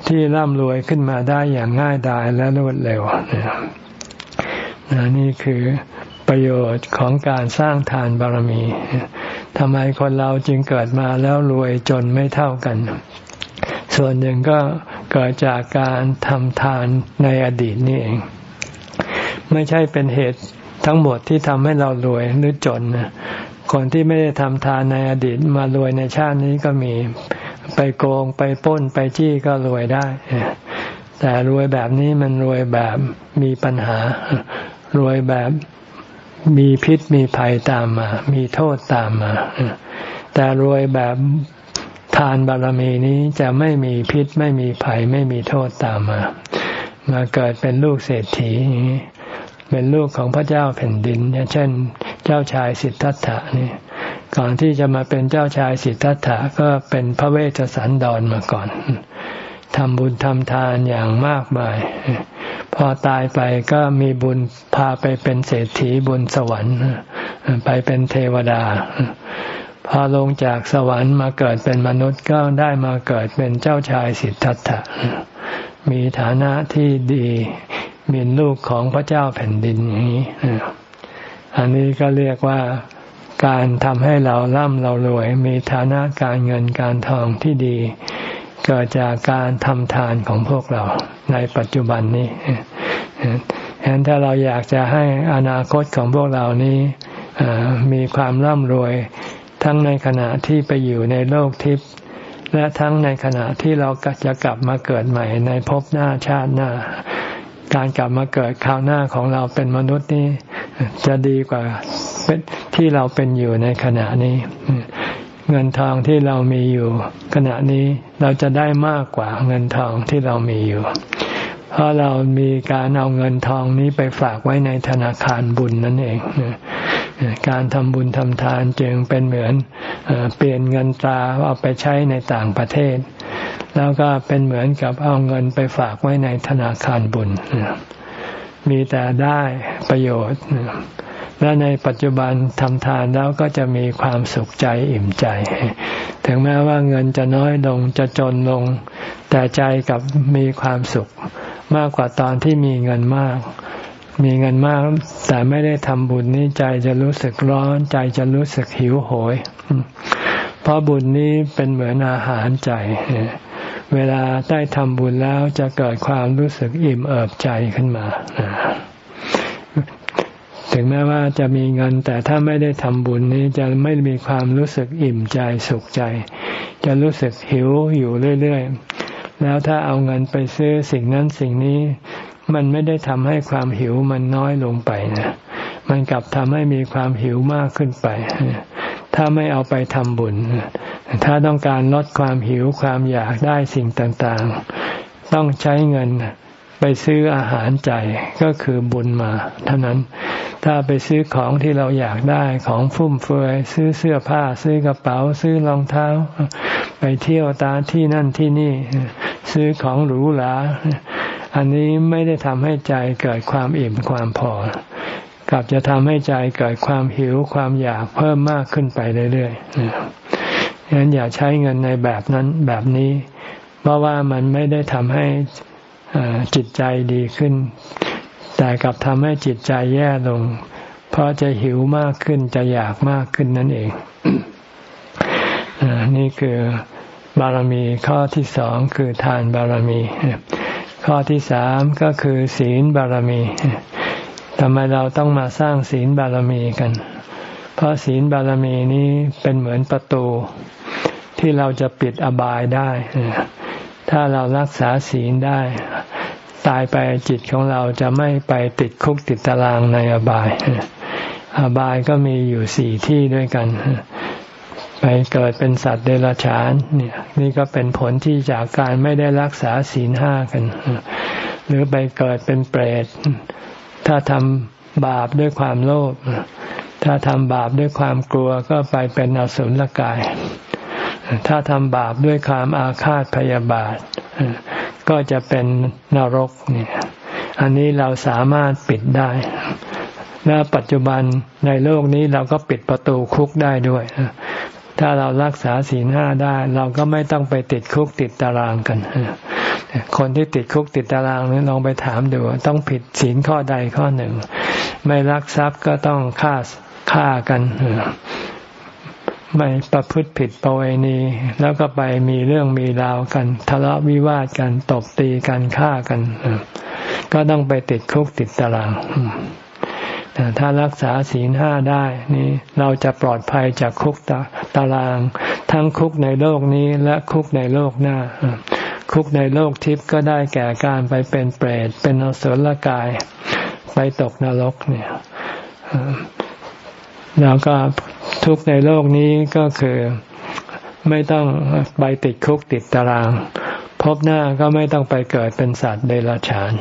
ที่ร่ำรวยขึ้นมาได้อย่างง่ายดายและรวดเร็วนี่คือประโยชน์ของการสร้างทานบารมีทำไมคนเราจึงเกิดมาแล้วรวยจนไม่เท่ากัน ส่วนหนึ่งก็เกิดจากการทำทานในอดีตนี่เอง ไม่ใช่เป็นเหตุทั้งหมดที่ทำให้เรารวยหรือจนคนที่ไม่ได้ทำทานในอดีตมารวยในชาตินี้ก็มี ไปโกงไปป้นไปจี้ก็รวยได้ แต่รวยแบบนี้มันรวยแบบมีปัญหา รวยแบบมีพิษมีภัยตามมา มีโทษตามมา แต่รวยแบบทานบารมีนี้จะไม่มีพิษไม่มีภัยไม่มีโทษตามมา มาเกิดเป็นลูกเศรษฐีเป็นลูกของพระเจ้าแผ่นดินเช่น เจ้าชายสิทธัตถะนี่ ก่อนที่จะมาเป็นเจ้าชายสิทธัตถะก็เป็นพระเวชสันดรมาก่อนทำบุญทำทานอย่างมากมาย พอตายไปก็มีบุญพาไปเป็นเศรษฐีบุญสวรรค์ ไปเป็นเทวดา พอลงจากสวรรค์มาเกิดเป็นมนุษย์ก็ได้มาเกิดเป็นเจ้าชายสิทธัตถะ มีฐานะที่ดีมีลูกของพระเจ้าแผ่นดินอย่างนี้ อันนี้ก็เรียกว่า การทำให้เราร่ำเรารวย มีฐานะการเงินการทองที่ดี เกิดจากการทำทานของพวกเราในปัจจุบันนี้ฉะนั้นถ้าเราอยากจะให้อนาคตของพวกเรานี้มีความร่ำรวยทั้งในขณะที่ไปอยู่ในโลกทิพย์และทั้งในขณะที่เราจะกลับมาเกิดใหม่ในภพหน้าชาติหน้า การกลับมาเกิดคราวหน้าของเราเป็นมนุษย์นี้จะดีกว่าที่เราเป็นอยู่ในขณะนี้ เงินทองที่เรามีอยู่ ขณะนี้เราจะได้มากกว่าเงินทองที่เรามีอยู่ เพราะเรามีการเอาเงินทองนี้ไปฝากไว้ในธนาคารบุญนั่นเองการทำบุญทำทานจึงเป็นเหมือนเปลี่ยนเงินตราเอาไปใช้ในต่างประเทศ แล้วก็เป็นเหมือนกับเอาเงินไปฝากไว้ในธนาคารบุญ มีแต่ได้ประโยชน์ และในปัจจุบันทำทานแล้วก็จะมีความสุขใจอิ่มใจ ถึงแม้ว่าเงินจะน้อยลงจะจนลง แต่ใจกับมีความสุขมากกว่าตอนที่มีเงินมาก มีเงินมาก แต่ไม่ได้ทำบุญนี้ใจจะรู้สึกร้อน ใจจะรู้สึกหิวโหย เพราะบุญนี้เป็นเหมือนอาหารใจ เวลาได้ทำบุญแล้วจะเกิดความรู้สึกอิ่มเอิบใจขึ้นมา ถึงแม้ว่าจะมีเงินแต่ถ้าไม่ได้ทำบุญนี้จะไม่มีความรู้สึกอิ่มใจสุขใจ จะรู้สึกหิวอยู่เรื่อยๆ แล้วถ้าเอาเงินไปซื้อสิ่งนั้นสิ่งนี้มันไม่ได้ทำให้ความหิวมันน้อยลงไปนะ มันกลับทำให้มีความหิวมากขึ้นไป ถ้าไม่เอาไปทำบุญ ถ้าต้องการลดความหิวความอยากได้สิ่งต่างๆ ต้องใช้เงินไปซื้ออาหารใจก็คือบุญมาเท่านั้น ถ้าไปซื้อของที่เราอยากได้ของฟุ่มเฟือยซื้อเสื้อผ้า ซื้อกระเป๋า ซื้อรองเท้า ไปเที่ยวตาที่นั่นที่นี่ ซื้อของหรูหราอันนี้ไม่ได้ทำให้ใจเกิดความอิ่มความพอ กลับจะทำให้ใจเกิดความหิวความอยากเพิ่มมากขึ้นไปเรื่อยๆฉะนั้นอย่าใช้เงินในแบบนั้นแบบนี้ เพราะว่ามันไม่ได้ทำให้จิตใจดีขึ้น แต่กลับทำให้จิตใจแย่ลง เพราะจะหิวมากขึ้นจะอยากมากขึ้นนั่นเองนี่คือบารมีข้อที่สองคือทานบารมี ข้อที่สามก็คือศีลบารมี ทำไมเราต้องมาสร้างศีลบารมีกัน เพราะศีลบารมีนี้เป็นเหมือนประตู ที่เราจะปิดอบายได้ ถ้าเรารักษาศีลได้ ตายไปจิตของเราจะไม่ไปติดคุกติดตารางในอบาย อบายก็มีอยู่สี่ที่ด้วยกัน ไปเกิดเป็นสัตว์เดรัจฉานเนี่ย นี่ก็เป็นผลที่จากการไม่ได้รักษาศีลห้ากัน หรือไปเกิดเป็นเปรต ถ้าทำบาปด้วยความโลภถ้าทำบาปด้วยความกลัวก็ไปเป็นอสุรกาย ถ้าทำบาปด้วยความอาฆาตพยาบาท ก็จะเป็นนรกเนี่ยอันนี้เราสามารถปิดได้และปัจจุบันในโลกนี้เราก็ปิดประตูคุกได้ด้วย ถ้าเรารักษาศีลห้าได้ เราก็ไม่ต้องไปติดคุกติดตารางกัน คนที่ติดคุกติดตารางนี้ลองไปถามดูต้องผิดศีลข้อใดข้อหนึ่ง ไม่รักทรัพย์ก็ต้องฆ่าฆ่ากันไม่ประพฤติผิดประเวณี แล้วก็ไปมีเรื่องมีราวกัน ทะเลาะวิวาทกันตบตีกันฆ่ากัน ก็ต้องไปติดคุกติดตาราง ถ้ารักษาศีลห้าได้นี่เราจะปลอดภัยจากคุกตาราง ทั้งคุกในโลกนี้และคุกในโลกหน้า คุกในโลกทิพย์ก็ได้แก่การไปเป็นเปรตเป็นอสุรกาย ไปตกนรกเนี่ยแล้วก็ทุกในโลกนี้ก็คือไม่ต้องไปติดคุกติดตาราง พบหน้าก็ไม่ต้องไปเกิดเป็นสัตว์เดรัจฉาน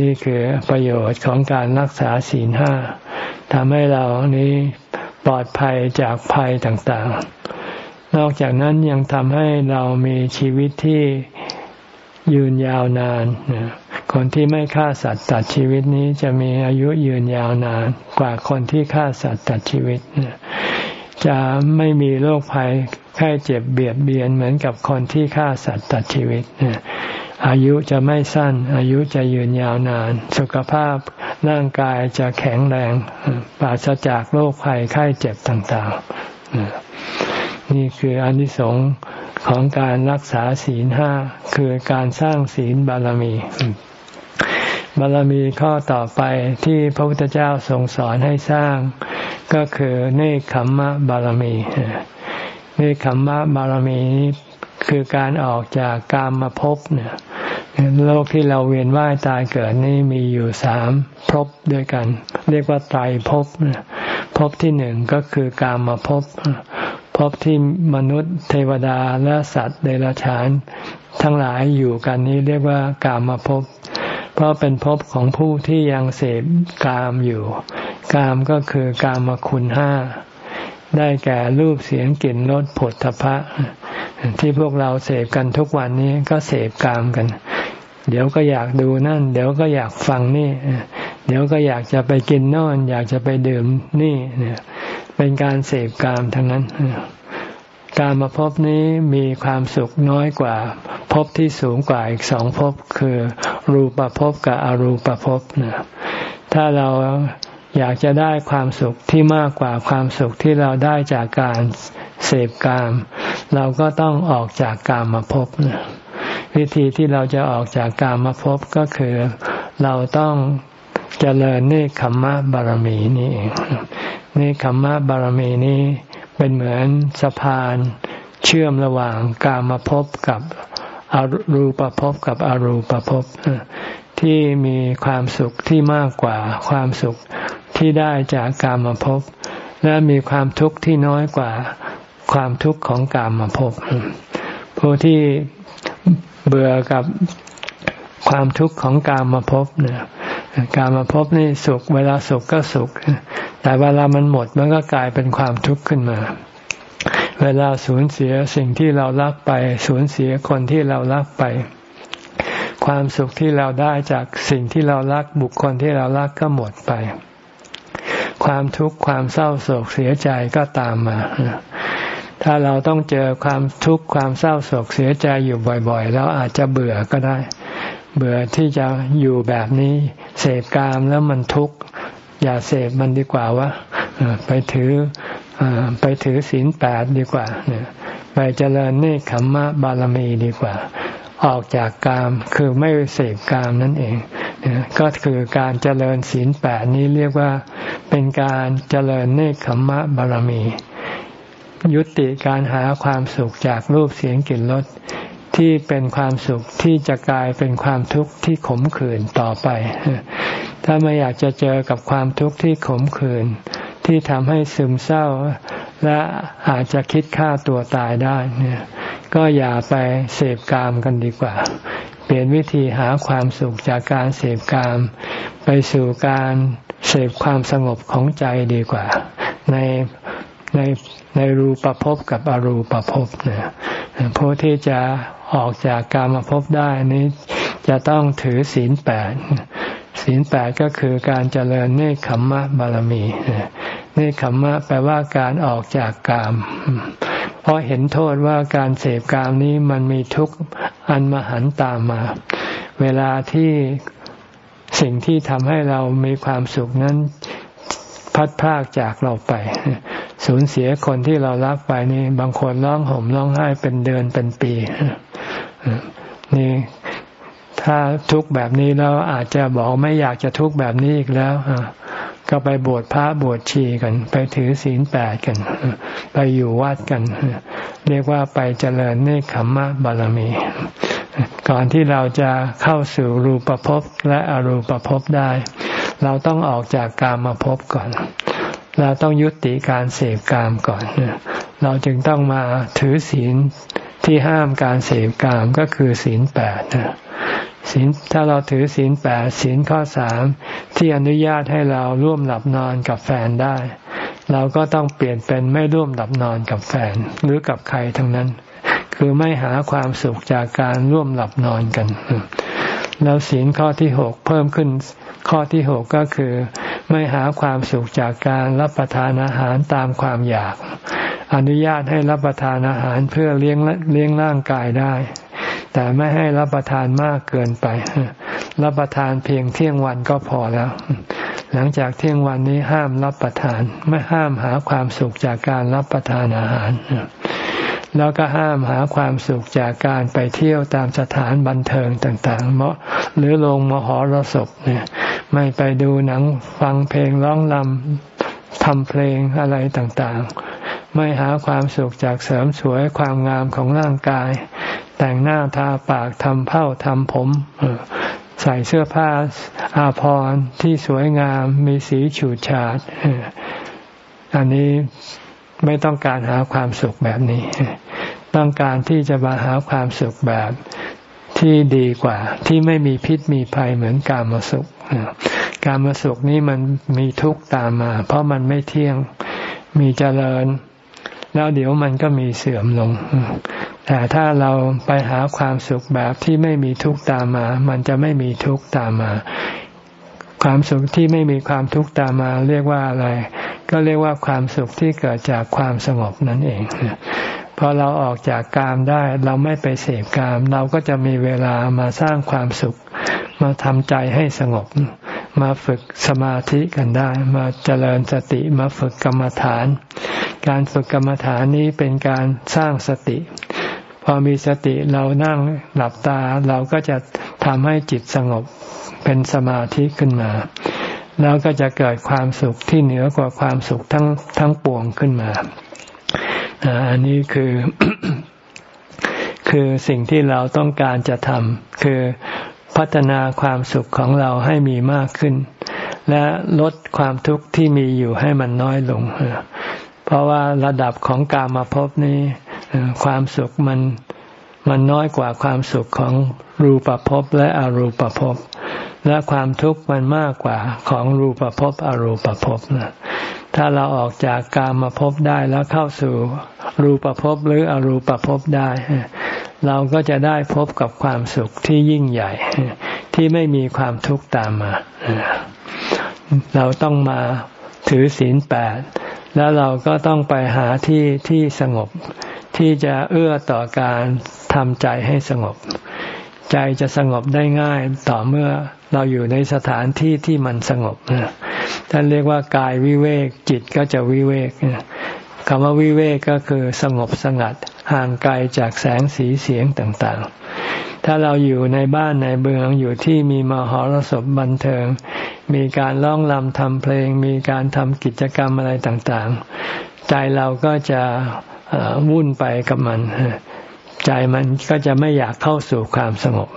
นี่คือประโยชน์ของการรักษาศีลห้าทำให้เรานี้ปลอดภัยจากภัยต่างๆ นอกจากนั้นยังทำให้เรามีชีวิตที่ยืนยาวนาน คนที่ไม่ฆ่าสัตว์ตัดชีวิตนี้จะมีอายุยืนยาวนานกว่าคนที่ฆ่าสัตว์ตัดชีวิต จะไม่มีโรคภัยไข้เจ็บเบียดเบียนเหมือนกับคนที่ฆ่าสัตว์ตัดชีวิต อายุจะไม่สั้น อายุจะยืนยาวนาน สุขภาพร่างกายจะแข็งแรงปราศจากโรคภัยไข้เจ็บต่างๆ นี่คืออนิสงส์ของการรักษาศีลห้าคือการสร้างศีลบารมี บารมีข้อต่อไปที่พระพุทธเจ้าทรงสอนให้สร้าง ก็คือเนคขมมะบารมีเนคขมมะบารมีนี้คือการออกจากกามมาพบเนี่ย โลกที่เราเวียนว่ายตายเกิดนี่มีอยู่สามภพด้วยกัน เรียกว่าไตรภพภพที่หนึ่งก็คือกามมาพภพที่มนุษย์เทวดาและสัตว์เดรัจฉาน ทั้งหลายอยู่กันนี้เรียกว่ากามมาพเพราะเป็นภพของผู้ที่ยังเสพกามอยู่ กามก็คือกามคุณห้า ได้แก่รูปเสียงกลิ่นรสผลทพะ ที่พวกเราเสพกันทุกวันนี้ก็เสพกามกัน เดี๋ยวก็อยากดูนั่น เดี๋ยวก็อยากฟังนี่ เดี๋ยวก็อยากจะไปกินนอน อยากจะไปดื่มนี่เนี่ยเป็นการเสพกามทั้งนั้น การมาพบนี้มีความสุขน้อยกว่าภพที่สูงกว่าอีกสองภพคือรูปภพกับอรูปภพนะถ้าเรา อยากจะได้ความสุขที่มากกว่าความสุขที่เราได้จากการเสพกาม เราก็ต้องออกจากกามมาพบวิธีที่เราจะออกจากกามมาพบก็คือเราต้องเจริญเนคขมมะบารมีนี่เองเนคขมมะบารมีนี้เป็นเหมือนสะพานเชื่อมระหว่างกามมาพบกับอรูปภพกับอรูปภพที่มีความสุขที่มากกว่าความสุข ที่ได้จากกามภพและมีความทุกข์ที่น้อยกว่าความทุกข์ของกามภพผู้ที่เบื่อกับความทุกข์ของกามภพเนี่ยกามภพนี่สุข เวลาสุขก็สุข แต่เวลามันหมดมันก็กลายเป็นความทุกข์ขึ้นมา เวลาสูญเสียสิ่งที่เรารักไป สูญเสียคนที่เรารักไป ความสุขที่เราได้จากสิ่งที่เรารักบุคคลที่เรารักก็หมดไป ความทุกข์ความเศร้าโศกเสียใจก็ตามมา ถ้าเราต้องเจอความทุกข์ความเศร้าโศกเสียใจอยู่บ่อยๆ แล้วอาจจะเบื่อก็ได้ เบื่อที่จะอยู่แบบนี้ เสพกามแล้วมันทุกข์อย่าเสพมันดีกว่าวะไปถือไปถือศีลแปดดีกว่า ไปเจริญเนคขมมะบารมีดีกว่า ออกจากกามคือไม่เสพกามนั่นเอง ก็คือการเจริญศีลแปดนี้เรียกว่าเป็นการเจริญเนคขมะบารมี ยุติการหาความสุขจากรูปเสียงกลิ่นรสที่เป็นความสุขที่จะกลายเป็นความทุกข์ที่ขมขื่นต่อไป ถ้าไม่อยากจะเจอกับความทุกข์ที่ขมขื่นที่ทำให้ซึมเศร้าและอาจจะคิดฆ่าตัวตายได้เนี่ย ก็อย่าไปเสพกามกันดีกว่า เปลี่ยนวิธีหาความสุขจากการเสพกาม ไปสู่การเสพความสงบของใจดีกว่า ในในในรูปภพกับอรูปภพเนี่ยผู้ที่จะออกจากกามภพได้นี้จะต้องถือศีลแปดศีลแปดก็คือการเจริญเนคขมมะบารมีเนคขมมะแปลว่าการออกจากกามเราะเห็นโทษว่าการเสพกามนี้มันมีทุกข์อันมหันตามมา เวลาที่สิ่งที่ทำให้เรามีความสุขนั้นพัดพากจากเราไป สูญเสียคนที่เรารักไปนี่ บางคนร้องห่มร้องไห้เป็นเดือนเป็นปี นี่ถ้าทุกข์แบบนี้แล้วอาจจะบอกไม่อยากจะทุกข์แบบนี้อีกแล้ว ก็ไปบวชพระบวชชีกัน ไปถือศีลแปดกัน ไปอยู่วัดกัน เรียกว่าไปเจริญเนคขมมะบารมี ก่อนที่เราจะเข้าสู่รูปภพและอรูปภพได้ เราต้องออกจากกามภพก่อน เราต้องยุติการเสพกามก่อน เราจึงต้องมาถือศีล ที่ห้ามการเสพกามก็คือศีลแปดศีลถ้าเราถือศีลแปดศีลข้อสามที่อนุญาตให้เราร่วมหลับนอนกับแฟนได้ เราก็ต้องเปลี่ยนเป็นไม่ร่วมหลับนอนกับแฟนหรือกับใครทั้งนั้น คือไม่หาความสุขจากการร่วมหลับนอนกันแล้วศีลข้อที่หกเพิ่มขึ้นข้อที่หกก็คือ ไม่หาความสุขจากการรับประทานอาหารตามความอยาก อนุญาตให้รับประทานอาหารเพื่อเลี้ยงเลี้ยงร่างกายได้ แต่ไม่ให้รับประทานมากเกินไป รับประทานเพียงเที่ยงวันก็พอแล้ว หลังจากเที่ยงวันนี้ห้ามรับประทาน ไม่ห้ามหาความสุขจากการรับประทานอาหาร แล้วก็ห้ามหาความสุขจากการไปเที่ยวตามสถานบันเทิงต่างๆเมาะหรือลงมหรสพเนี่ย ไม่ไปดูหนังฟังเพลงร้องลำทำเพลงอะไรต่างๆ ไม่หาความสุขจากเสริมสวยความงามของร่างกาย แต่งหน้าทาปากทำเผ้าทำผมใส่เสื้อผ้าอาภรณ์ที่สวยงามมีสีฉูดฉาดอันนี้ไม่ต้องการหาความสุขแบบนี้ ต้องการที่จะมาหาความสุขแบบที่ดีกว่า ที่ไม่มีพิษมีภัยเหมือนการมาสุขการมาสุขนี้มันมีทุกข์ตามมา เพราะมันไม่เที่ยงมีเจริญ แล้วเดี๋ยวมันก็มีเสื่อมลง แต่ถ้าเราไปหาความสุขแบบที่ไม่มีทุกข์ตามมา มันจะไม่มีทุกข์ตามมา ความสุขที่ไม่มีความทุกข์ตามมา เรียกว่าอะไร ก็เรียกว่าความสุขที่เกิดจากความสงบนั่นเองพอเราออกจากกามได้ เราไม่ไปเสพกาม เราก็จะมีเวลามาสร้างความสุข มาทำใจให้สงบ มาฝึกสมาธิกันได้ มาเจริญสติมาฝึกกรรมฐาน การฝึกกรรมฐานนี้เป็นการสร้างสติ พอมีสติเรานั่งหลับตาเราก็จะทำให้จิตสงบเป็นสมาธิขึ้นมา แล้วก็จะเกิดความสุขที่เหนือกว่าความสุขทั้งทั้งปวงขึ้นมาอันนี้คือคือสิ่งที่เราต้องการจะทำคือ พัฒนาความสุขของเราให้มีมากขึ้น และลดความทุกข์ที่มีอยู่ให้มันน้อยลง เพราะว่าระดับของกามาพบนี้ความสุขมันมันน้อยกว่าความสุขของรูปภพและอรูปภพ และความทุกข์มันมากกว่าของรูปภพอรูปภพนะถ้าเราออกจากกามาภพได้แล้วเข้าสู่รูปภพหรืออรูปภพได้ เราก็จะได้พบกับความสุขที่ยิ่งใหญ่ ที่ไม่มีความทุกข์ตามมา เราต้องมาถือศีลแปดแล้วเราก็ต้องไปหาที่ที่สงบ ที่จะเอื้อต่อการทำใจให้สงบ ใจจะสงบได้ง่ายต่อเมื่อ เราอยู่ในสถานที่ที่มันสงบท่านเรียกว่ากายวิเวกจิตก็จะวิเวกคำว่าวิเวกก็คือสงบสงัด ห่างไกลจากแสงสีเสียงต่างๆ ถ้าเราอยู่ในบ้านในเบืองอยู่ที่มีมหรสพบันเทิง มีการร้องรำทำเพลง มีการทำกิจกรรมอะไรต่างๆ ใจเราก็จะวุ่นไปกับมัน ใจมันก็จะไม่อยากเข้าสู่ความสงบ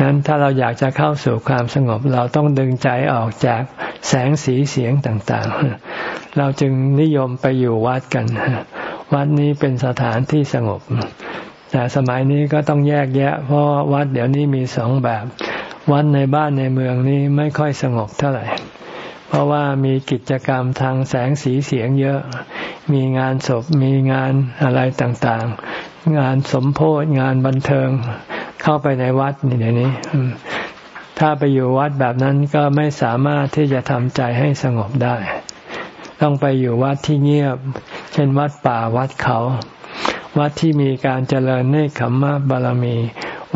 นั้นถ้าเราอยากจะเข้าสู่ความสงบ เราต้องดึงใจออกจากแสงสีเสียงต่างๆ เราจึงนิยมไปอยู่วัดกัน วัดนี้เป็นสถานที่สงบ แต่สมัยนี้ก็ต้องแยกแยะ เพราะวัดเดี๋ยวนี้มีสองแบบ วัดในบ้านในเมืองนี้ไม่ค่อยสงบเท่าไหร่ เพราะว่ามีกิจกรรมทางแสงสีเสียงเยอะ มีงานศพ มีงานอะไรต่างๆ งานสมโพธงานบันเทิง เข้าไปในวัดนี่เดี๋ยวนี้ถ้าไปอยู่วัดแบบนั้นก็ไม่สามารถที่จะทำใจให้สงบได้ ต้องไปอยู่วัดที่เงียบ เช่นวัดป่าวัดเขา วัดที่มีการเจริญเนคขมมะบารมี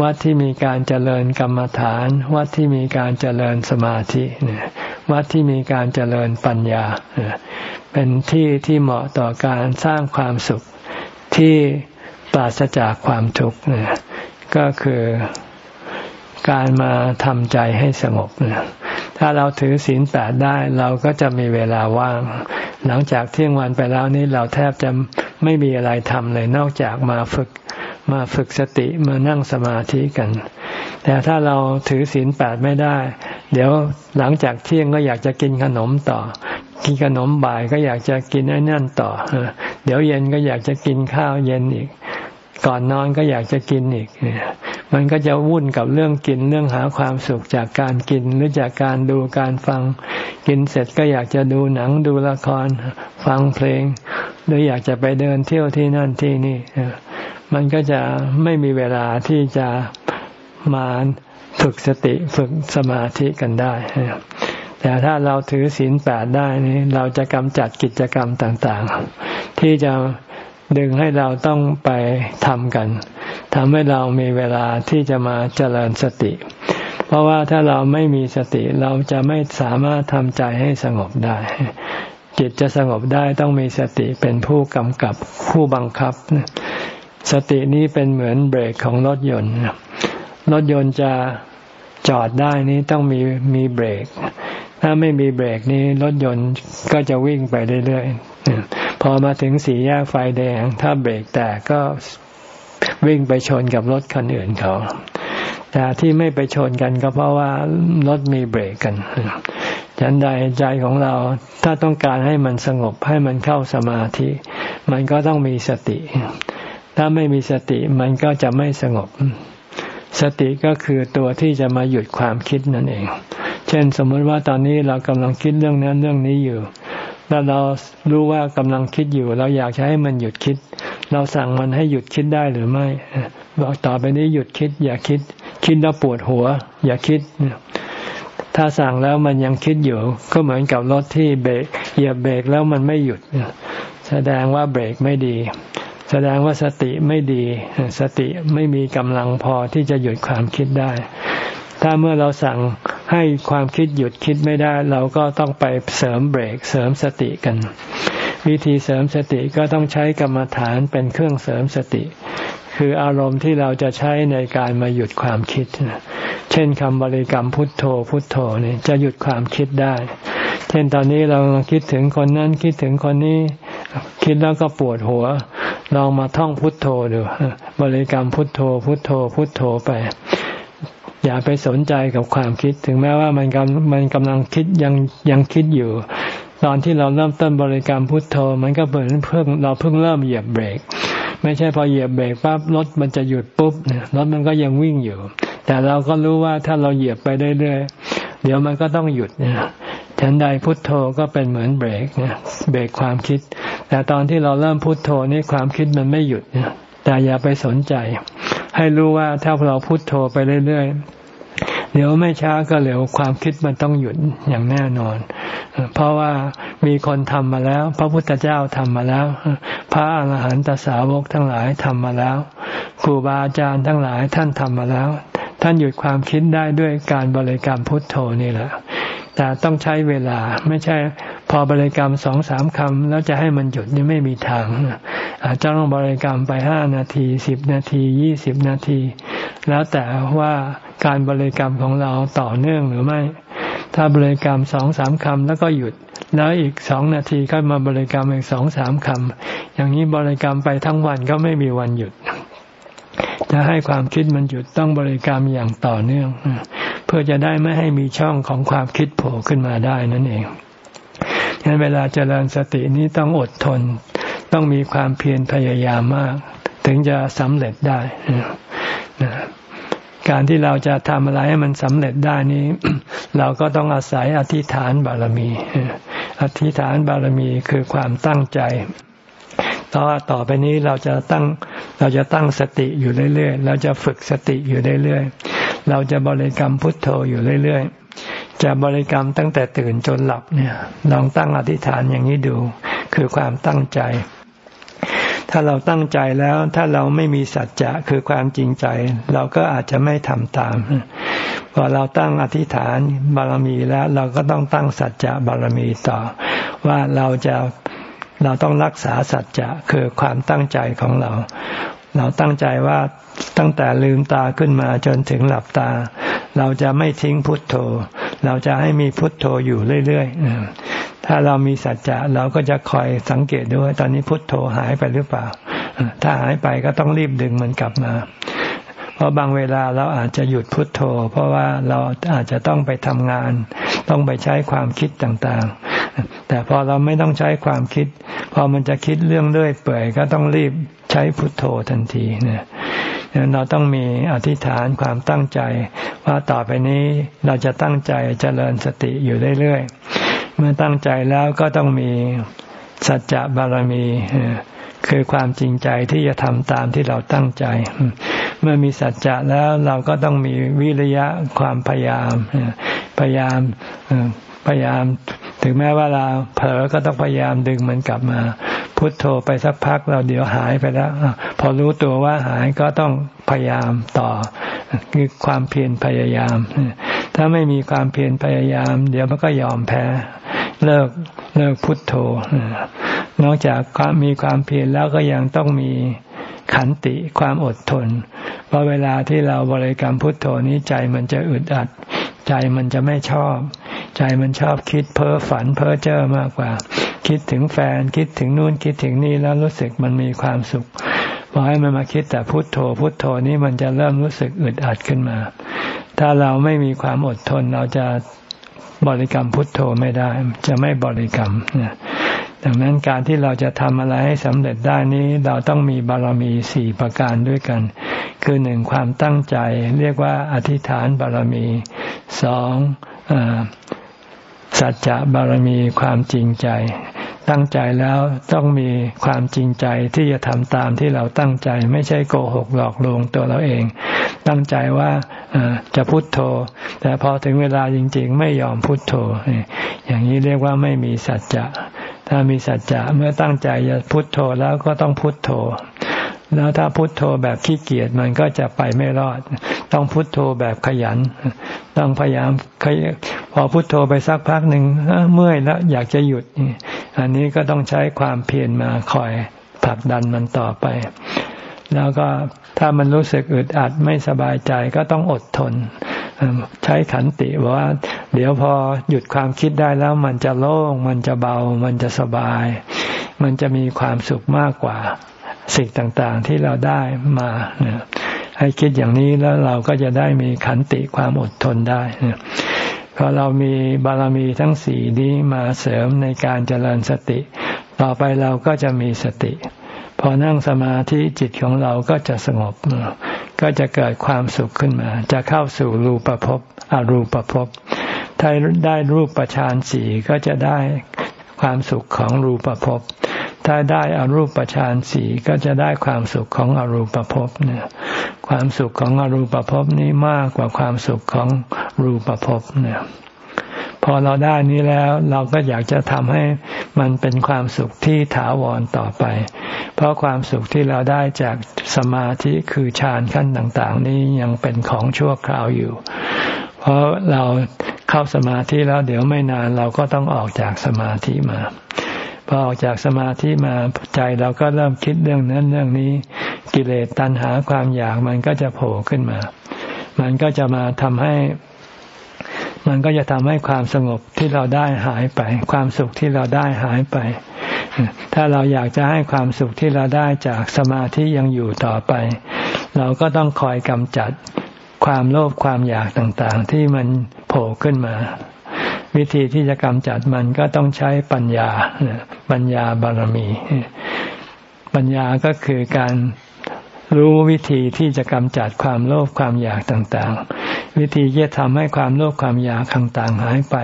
วัดที่มีการเจริญกรรมฐาน วัดที่มีการเจริญสมาธิเนี่ยวัดที่มีการเจริญปัญญา เป็นที่ที่เหมาะต่อการสร้างความสุขที่ปราศจากความทุกข์ ก็คือการมาทำใจให้สงบ ถ้าเราถือศีลแปดได้เราก็จะมีเวลาว่าง หลังจากเที่ยงวันไปแล้วนี้เราแทบจะไม่มีอะไรทำเลยนอกจากมาฝึกมาฝึกสติมานั่งสมาธิกัน แต่ถ้าเราถือศีลแปดไม่ได้ เดี๋ยวหลังจากเที่ยงก็อยากจะกินขนมต่อ กินขนมบ่ายก็อยากจะกินไอ้นั่นต่อ เดี๋ยวเย็นก็อยากจะกินข้าวเย็นอีก ก่อนนอนก็อยากจะกินอีก มันก็จะวุ่นกับเรื่องกินเรื่องหาความสุขจากการกินหรือจากการดูการฟัง กินเสร็จก็อยากจะดูหนังดูละครฟังเพลง หรืออยากจะไปเดินเที่ยวที่นั่นที่นี่ มันก็จะไม่มีเวลาที่จะมาฝึกสติฝึกสมาธิกันได้แต่ถ้าเราถือศีลแปดได้นี่เราจะกำจัดกิจกรรมต่างๆ ที่จะ ดึงให้เราต้องไปทำกันทำให้เรามีเวลาที่จะมาเจริญสติ เพราะว่าถ้าเราไม่มีสติเราจะไม่สามารถทำใจให้สงบได้ จิตจะสงบได้ต้องมีสติเป็นผู้กำกับผู้บังคับ สตินี้เป็นเหมือนเบรกของรถยนต์ รถยนต์จะจอดได้นี้ต้องมีมีเบรก ถ้าไม่มีเบรกนี้รถยนต์ก็จะวิ่งไปเรื่อยๆ พอมาถึงสี่แยกไฟแดง ถ้าเบรกแตกก็วิ่งไปชนกับรถคันอื่นเขา แต่ที่ไม่ไปชนกันก็เพราะว่ารถมีเบรกกันฉันใดใจของเราถ้าต้องการให้มันสงบให้มันเข้าสมาธิ มันก็ต้องมีสติ ถ้าไม่มีสติมันก็จะไม่สงบ สติก็คือตัวที่จะมาหยุดความคิดนั่นเอง เช่นสมมติว่าตอนนี้เรากำลังคิดเรื่องนั้นเรื่องนี้อยู่ แล้วเรารู้ว่ากำลังคิดอยู่ เราอยากให้มันหยุดคิด เราสั่งมันให้หยุดคิดได้หรือไม่บอกต่อไปนี้หยุดคิด อย่าคิด คิดแล้วปวดหัว อย่าคิดถ้าสั่งแล้วมันยังคิดอยู่ ก็เหมือนกับรถที่เบรกเหยียบเบรกแล้วมันไม่หยุด แสดงว่าเบรกไม่ดี แสดงว่าสติไม่ดี สติไม่มีกำลังพอที่จะหยุดความคิดได้ ถ้าเมื่อเราสั่ง ให้ความคิดหยุดคิดไม่ได้ เราก็ต้องไปเสริมเบรก เสริมสติกัน วิธีเสริมสติก็ต้องใช้กรรมฐานเป็นเครื่องเสริมสติ คืออารมณ์ที่เราจะใช้ในการมาหยุดความคิด เช่นคำบริกรรมพุทโธพุทโธนี่จะหยุดความคิดได้ เช่นตอนนี้เราคิดถึงคนนั้นคิดถึงคนนี้คิดแล้วก็ปวดหัว ลองมาท่องพุทโธดูบริกรรมพุทโธ พุทโธพุทโธไป อย่าไปสนใจกับความคิด ถึงแม้ว่ามันกำมันกำลังคิดยังยังคิดอยู่ ตอนที่เราเริ่มต้นบริกรรมพุทโธ มันก็เหมือนเพิ่งเราเพิ่งเริ่มเหยียบเบรก ไม่ใช่พอเหยียบเบรกปั๊บรถมันจะหยุดปุ๊บรถมันก็ยังวิ่งอยู่ แต่เราก็รู้ว่าถ้าเราเหยียบไปเรื่อยๆเดี๋ยวมันก็ต้องหยุดเนี่ยฉันใดพุทโธก็เป็นเหมือนเบรกเนี่ยเบรกความคิด แต่ตอนที่เราเริ่มพุทโธนี่ความคิดมันไม่หยุดเนี่ยแต่อย่าไปสนใจ ให้รู้ว่าถ้าเราพุทโธไปเรื่อยๆ เดี๋ยวไม่ช้าก็เร็วความคิดมันต้องหยุดอย่างแน่นอน เพราะว่ามีคนทำมาแล้ว พระพุทธเจ้าทำมาแล้ว พระอาหารหันตสาวกทั้งหลายทำมาแล้ว ครูบาอาจารย์ทั้งหลายท่านทำมาแล้ว ท่านหยุดความคิดได้ด้วยการบริกรรมพุทโธนี่แหละ แต่ต้องใช้เวลาไม่ใช่พอบริกรรมสองสามคำแล้วจะให้มันหยุดนี่ไม่มีทางอาจจะต้องบริกรรมไปห้านาทีสิบนาทียี่สิบนาที แล้วแต่ว่าการบริกรรมของเราต่อเนื่องหรือไม่ ถ้าบริกรรมสองสามคำแล้วก็หยุดแล้วอีกสองนาทีก็มาบริกรรมอีกสองสามคำอย่างนี้บริกรรมไปทั้งวันก็ไม่มีวันหยุด จะให้ความคิดมันหยุดต้องบริกรรมอย่างต่อเนื่อง เพื่อจะได้ไม่ให้มีช่องของความคิดโผล่ขึ้นมาได้นั่นเองฉะนั้นเวลาเจริญสตินี้ต้องอดทน ต้องมีความเพียรพยายามมาก ถึงจะสำเร็จได้การที่เราจะทำอะไรให้มันสำเร็จได้นี้ เราก็ต้องอาศัยอธิษฐานบารมี อธิษฐานบารมีคือความตั้งใจ ต่อต่อไปนี้เราจะตั้งเราจะตั้งสติอยู่เรื่อยๆ เราจะฝึกสติอยู่เรื่อยๆ เราจะบริกรรมพุทโธอยู่เรื่อยๆ จะบริกรรมตั้งแต่ตื่นจนหลับเนี่ย ลองตั้งอธิษฐานอย่างนี้ดู คือความตั้งใจ ถ้าเราตั้งใจแล้วถ้าเราไม่มีสัจจะคือความจริงใจ เราก็อาจจะไม่ทำตามพอเราตั้งอธิษฐานบารมีแล้ว เราก็ต้องตั้งสัจจะบารมีต่อ ว่าเราจะ เราต้องรักษาสัจจะคือความตั้งใจของเรา เราตั้งใจว่าตั้งแต่ลืมตาขึ้นมาจนถึงหลับตา เราจะไม่ทิ้งพุทโธ เราจะให้มีพุทโธอยู่เรื่อยๆ ถ้าเรามีสัจจะเราก็จะคอยสังเกตด้วยตอนนี้พุทโธหายไปหรือเปล่า ถ้าหายไปก็ต้องรีบดึงมันกลับมา เพราะบางเวลาเราอาจจะหยุดพุทโธ เพราะว่าเราอาจจะต้องไปทำงาน ต้องไปใช้ความคิดต่างๆ แต่พอเราไม่ต้องใช้ความคิด พอมันจะคิดเรื่องเลื่อยเปื่อยก็ต้องรีบใช้พุทโธทันทีเนี่ยเราต้องมีอธิษฐานความตั้งใจ ว่าต่อไปนี้เราจะตั้งใจเจริญสติอยู่เรื่อยๆ เมื่อตั้งใจแล้วก็ต้องมีสัจจะบารมีคือความจริงใจที่จะทำตามที่เราตั้งใจ เมื่อมีสัจจะแล้วเราก็ต้องมีวิริยะความพยายาม พยายาม พยายามถึงแม้ว่าเราเผลอก็ต้องพยายามดึงมันกลับมา พุทโธไปสักพักเราเดี๋ยวหายไปแล้ว พอรู้ตัวว่าหายก็ต้องพยายามต่อคือความเพียรพยายาม ถ้าไม่มีความเพียรพยายาม เดี๋ยวมันก็ยอมแพ้เลิกเลิกพุทโธนอกจากความมีความเพียรแล้วก็ยังต้องมีขันติความอดทน เพราะเวลาที่เราบริกรรมพุทโธนี้ใจมันจะอึดอัด ใจมันจะไม่ชอบ ใจมันชอบคิดเพ้อฝันเพ้อเจ้อมากกว่า คิดถึงแฟนคิดถึงนู่นคิดถึงนี่แล้วรู้สึกมันมีความสุขพอให้มันมาคิดแต่พุโทโธพุโทโธนี้มันจะเริ่มรู้สึกอึดอัดขึ้นมา ถ้าเราไม่มีความอดทนเราจะบริกรรมพุทโธไม่ได้ จะไม่บริกรรม ดังนั้นการที่เราจะทำอะไรให้สำเร็จได้นี้ เราต้องมีบารมีสี่ประการด้วยกัน คือหนึ่งความตั้งใจเรียกว่าอธิษฐานบารมีสองสัจจะบารมีความจริงใจ ตั้งใจแล้วต้องมีความจริงใจที่จะทำตามที่เราตั้งใจ ไม่ใช่โกหกหลอกลวงตัวเราเอง ตั้งใจว่าจะพุโทโธ แต่พอถึงเวลาจริง ๆ ไม่ยอมพุโทโธ อย่างนี้เรียกว่าไม่มีสัจจะ ถ้ามีสัจจะเมื่อตั้งใจจะพุโทโธแล้วก็ต้องพุโทโธ แล้วถ้าพุโทโธแบบขี้เกียจมันก็จะไปไม่รอด ต้องพุโทโธแบบขยัน ต้องพยายามพอพุโทโธไปสักพักหนึ่งเมื่อยแล้วอยากจะหยุด อันนี้ก็ต้องใช้ความเพียรมาคอยผลักดันมันต่อไป แล้วก็ถ้ามันรู้สึกอึดอัดไม่สบายใจก็ต้องอดทน ใช้ขันติว่า เดี๋ยวพอหยุดความคิดได้แล้วมันจะโล่ง มันจะเบา มันจะสบาย มันจะมีความสุขมากกว่า สิ่งต่างๆที่เราได้มาให้คิดอย่างนี้แล้วเราก็จะได้มีขันติความอดทนได้พอเรามีบารมีทั้งสี่นี้มาเสริมในการเจริญสติ ต่อไปเราก็จะมีสติ พอนั่งสมาธิจิตของเราก็จะสงบ ก็จะเกิดความสุขขึ้นมา จะเข้าสู่รูปภพอรูปภพ ถ้าได้รูปประชานสี่ก็จะได้ความสุขของรูปภพ ถ้าได้อรูปฌานสี่ก็จะได้ความสุขของอรูปภพเนี่ย ความสุขของอรูปภพนี้มากกว่าความสุขของรูปภพเนี่ย พอเราได้นี้แล้วเราก็อยากจะทำให้มันเป็นความสุขที่ถาวรต่อไป เพราะความสุขที่เราได้จากสมาธิคือฌานขั้นต่าง ๆ นี้ยังเป็นของชั่วคราวอยู่ เพราะเราเข้าสมาธิแล้วเดี๋ยวไม่นานเราก็ต้องออกจากสมาธิมาพอออกจากสมาธิมาใจเราก็เริ่มคิดเรื่องนั้นเรื่องนี้ กิเลสตัณหาความอยากมันก็จะโผล่ขึ้นมา มันก็จะมาทำให้ มันก็จะทำให้ความสงบที่เราได้หายไป ความสุขที่เราได้หายไป ถ้าเราอยากจะให้ความสุขที่เราได้จากสมาธิยังอยู่ต่อไป เราก็ต้องคอยกำจัด ความโลภความอยากต่างๆ ที่มันโผล่ขึ้นมา วิธีที่จะกำจัดมันก็ต้องใช้ปัญญาปัญญาบารมี ปัญญาก็คือการรู้วิธีที่จะกำจัดความโลภความอยากต่างๆ วิธีที่จะทำให้ความโลภความอยากต่างๆหายไป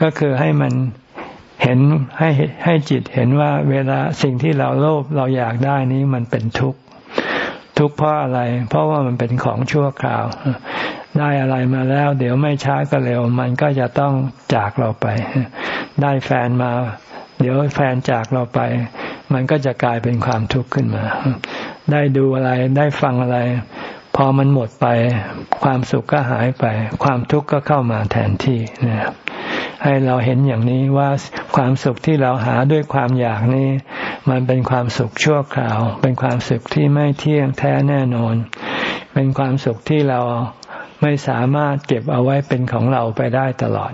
ก็คือให้มันเห็นให้ให้จิตเห็นว่าเวลาสิ่งที่เราโลภเราอยากได้นี้มันเป็นทุกข์ ทุกข์เพราะอะไร เพราะว่ามันเป็นของชั่วคราว ได้อะไรมาแล้ว เดี๋ยวไม่ช้าก็เร็ว มันก็จะต้องจากเราไป ได้แฟนมา เดี๋ยวแฟนจากเราไป มันก็จะกลายเป็นความทุกข์ขึ้นมา ได้ดูอะไรได้ฟังอะไร พอมันหมดไป ความสุขก็หายไป ความทุกข์ก็เข้ามาแทนที่นะครับให้เราเห็นอย่างนี้ว่าความสุขที่เราหาด้วยความอยากนี้ มันเป็นความสุขชั่วคราว เป็นความสุขที่ไม่เที่ยงแท้แน่นอน เป็นความสุขที่เราไม่สามารถเก็บเอาไว้เป็นของเราไปได้ตลอด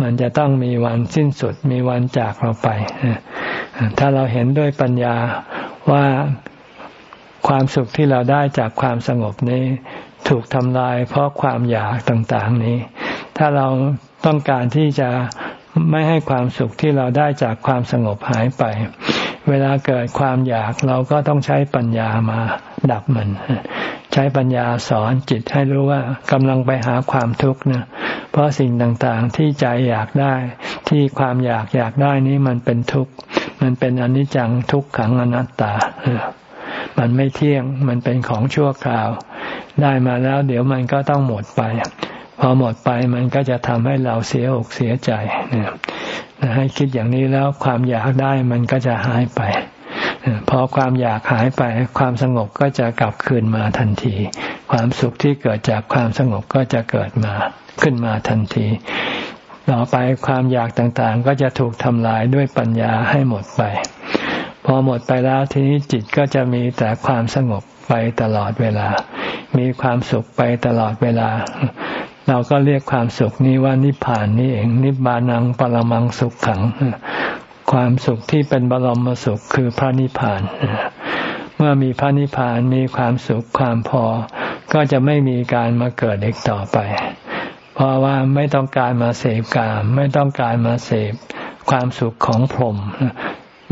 มันจะต้องมีวันสิ้นสุดมีวันจากเราไป ถ้าเราเห็นด้วยปัญญาว่า ความสุขที่เราได้จากความสงบนี้ ถูกทำลายเพราะความอยากต่างๆนี้ ถ้าเราต้องการที่จะไม่ให้ความสุขที่เราได้จากความสงบหายไป เวลาเกิดความอยากเราก็ต้องใช้ปัญญามาดับมัน ใช้ปัญญาสอนจิตให้รู้ว่ากำลังไปหาความทุกข์นะเพราะสิ่งต่างๆที่ใจอยากได้ ที่ความอยากอยากได้นี้มันเป็นทุกข์ มันเป็นอนิจจังทุกขังอนัตตา มันไม่เที่ยง มันเป็นของชั่วคราว ได้มาแล้ว เดี๋ยวมันก็ต้องหมดไป พอหมดไปมันก็จะทำให้เราเสียอกเสียใจนะให้คิดอย่างนี้แล้วความอยากได้มันก็จะหายไปพอความอยากหายไปความสงบก็จะกลับคืนมาทันที ความสุขที่เกิดจากความสงบก็จะเกิดมาขึ้นมาทันที ต่อไปความอยากต่างๆ ก็จะถูกทำลายด้วยปัญญาให้หมดไป พอหมดไปแล้วทีนี้จิตก็จะมีแต่ความสงบไปตลอดเวลา มีความสุขไปตลอดเวลา เราก็เรียกความสุขนี้ว่านิพพานนี่เอง นิบานังปรมังสุขขัง ความสุขที่เป็นบรมสุขคือพระนิพพาน เมื่อมีพระนิพพานมีความสุขความพอ ก็จะไม่มีการมาเกิดอีกต่อไป เพราะว่าไม่ต้องการมาเสพกาม ไม่ต้องการมาเสพความสุขของพรหม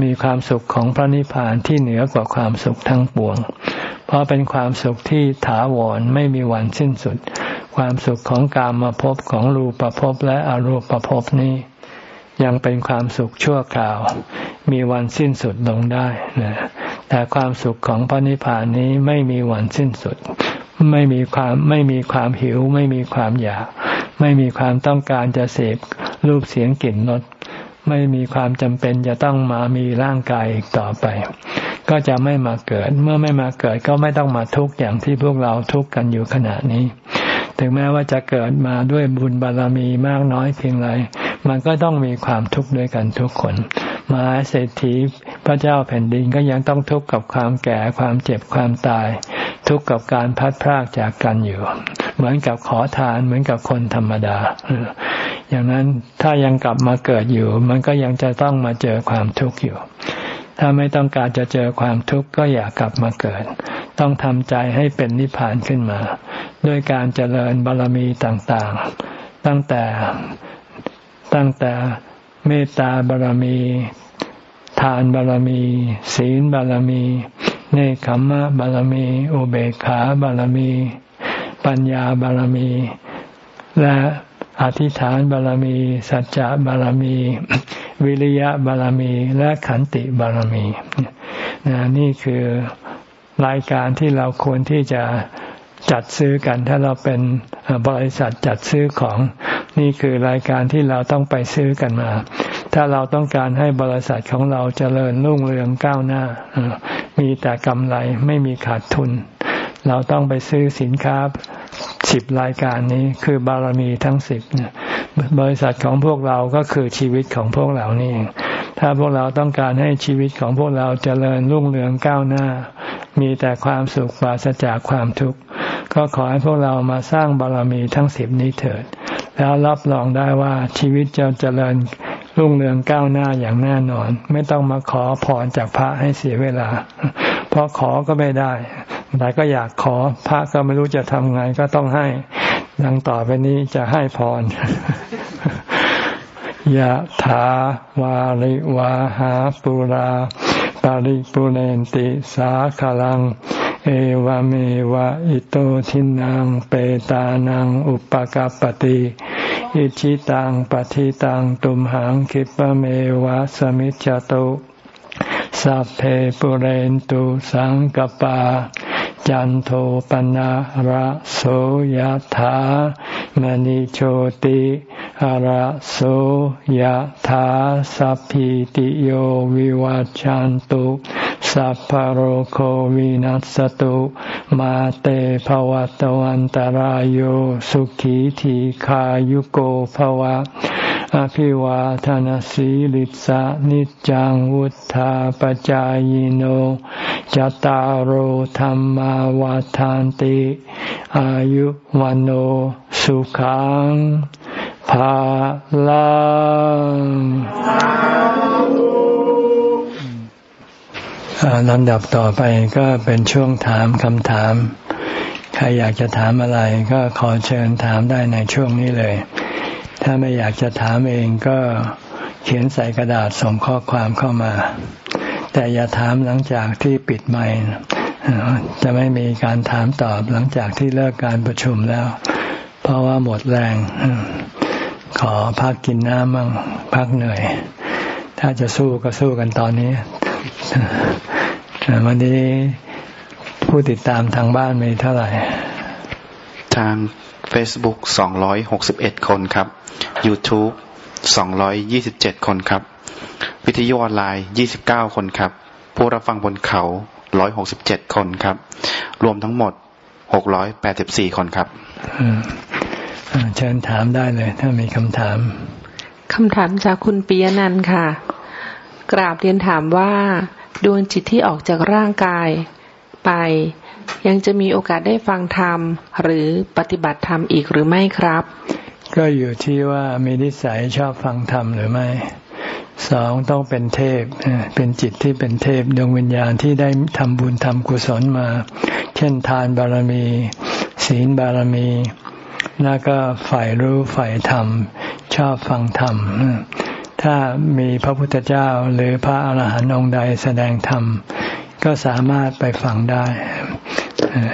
มีความสุขของพระนิพพานที่เหนือกว่าความสุขทั้งปวง เพราะเป็นความสุขที่ถาวรไม่มีวันสิ้นสุด ความสุขของกามมาพบของรูปภพและอรูปภพนี้ ยังเป็นความสุขชั่วคราว มีวันสิ้นสุดลงได้นะแต่ความสุขของพระนิพพานนี้ไม่มีวันสิ้นสุด ไม่มีความไม่มีความหิว ไม่มีความอยาก ไม่มีความต้องการจะเสพรูปเสียงกลิ่นรส ไม่มีความจำเป็นจะต้องมามีร่างกายอีกต่อไป ก็จะไม่มาเกิด เมื่อไม่มาเกิดก็ไม่ต้องมาทุกข์อย่างที่พวกเราทุกข์กันอยู่ขณะนี้ ถึงแม้ว่าจะเกิดมาด้วยบุญบารรมีมากน้อยเพียงไร มันก็ต้องมีความทุกข์ด้วยกันทุกคน มาเศรษฐีพระเจ้าแผ่นดินก็ยังต้องทุกข์กับความแก่ความเจ็บความตาย ทุกข์กับการพัดพรากจากกันอยู่ เหมือนกับขอทานเหมือนกับคนธรรมดา อย่างนั้นถ้ายังกลับมาเกิดอยู่ มันก็ยังจะต้องมาเจอความทุกข์อยู่ ถ้าไม่ต้องการจะเจอความทุกข์ก็อย่ากลับมาเกิด ต้องทำใจให้เป็นนิพพานขึ้นมา ด้วยการเจริญบารมีต่างๆ ตั้งแต่ตั้งแต่ เมตตาบารมี ทานบารมี ศีลบารมี เนคขมะบารมี อุเบกขาบารมี ปัญญาบารมี และอธิษฐานบารมี สัจจะบารมี วิริยะบารมี และขันติบารมีนี่คือรายการที่เราควรที่จะจัดซื้อกัน ถ้าเราเป็นบริษัทจัดซื้อของ นี่คือรายการที่เราต้องไปซื้อกันมา ถ้าเราต้องการให้บริษัทของเราเจริญรุ่งเรืองก้าวหน้า มีแต่กำไรไม่มีขาดทุน เราต้องไปซื้อสินค้าสิบรายการนี้คือบารมีทั้งสิบบริษัทของพวกเราก็คือชีวิตของพวกเรานี่เองถ้าพวกเราต้องการให้ชีวิตของพวกเราเจริญรุ่งเรืองก้าวหน้า มีแต่ความสุขปราศจากความทุกข์ก็ขอให้พวกเรามาสร้างบารมีทั้งสิบนี้เถิด แล้วรับรองได้ว่าชีวิตจะเจริญรุ่งเรืองก้าวหน้าอย่างแน่นอน ไม่ต้องมาขอพรจากพระให้เสียเวลา เพราะขอก็ไม่ได้ แต่ก็อยากขอพระก็ไม่รู้จะทำไงก็ต้องให้ดังต่อไปนี้จะให้พรยะถาวาริวาหาปุราปาริปุเรนติสาขลัง เอวเมวะอิโตทินังเปตานังอุปกัรปติอิชิตังปฏิตังตุมหังคิปเมวะสมิจจตุสัพเพปุเรนตุสังกปา จันโทปนะระโสยธามณิโชติระโสยธาสัพพิติโยวิวัจจันตุ สัพพโรโควินัสตุ มาเตภวัตวันตารโยสุขีทีขายุโกภวะ อภิวาทานสีลิสานิจังวุธาปจายโนจตารโหธรรมวาทานติ อายุวันโอสุขังภาลัง ลำดับต่อไปก็เป็นช่วงถามคำถาม ใครอยากจะถามอะไรก็ขอเชิญถามได้ในช่วงนี้เลย ถ้าไม่อยากจะถามเองก็เขียนใส่กระดาษส่งข้อความเข้ามา แต่อย่าถามหลังจากที่ปิดไมค์จะไม่มีการถามตอบหลังจากที่เลิกการประชุมแล้ว เพราะว่าหมดแรง ขอพักกินน้ำบ้างพักเหนื่อย ถ้าจะสู้ก็สู้กันตอนนี้ วันนี้ผู้ติดตามทางบ้านมีเท่าไหร่ ทาง Facebook 261 คนครับ YouTube 227 คนครับ วิทยุออนไลน์ 29 คนครับ ผู้รับฟังบนเขา 167 คนครับ รวมทั้งหมด 684 คนครับเชิญถามได้เลย ถ้ามีคำถามคำถามจากคุณปียนันค่ะ กราบเรียนถามว่า ดวงจิตที่ออกจากร่างกายไป ยังจะมีโอกาสได้ฟังธรรม หรือปฏิบัติธรรมอีกหรือไม่ครับ ก็อยู่ที่ว่ามีนิสัยชอบฟังธรรมหรือไม่สองต้องเป็นเทพ เป็นจิตที่เป็นเทพดวงวิญญาณที่ได้ทำบุญทำกุศลมา เช่นทานบารมี ศีลบารมีแล้วก็ฝ่ายรู้ฝ่ายธรรม ชอบฟังธรรม ถ้ามีพระพุทธเจ้าหรือพระอาหารหันต์องค์ใดแสดงธรรม ก็สามารถไปฟังได้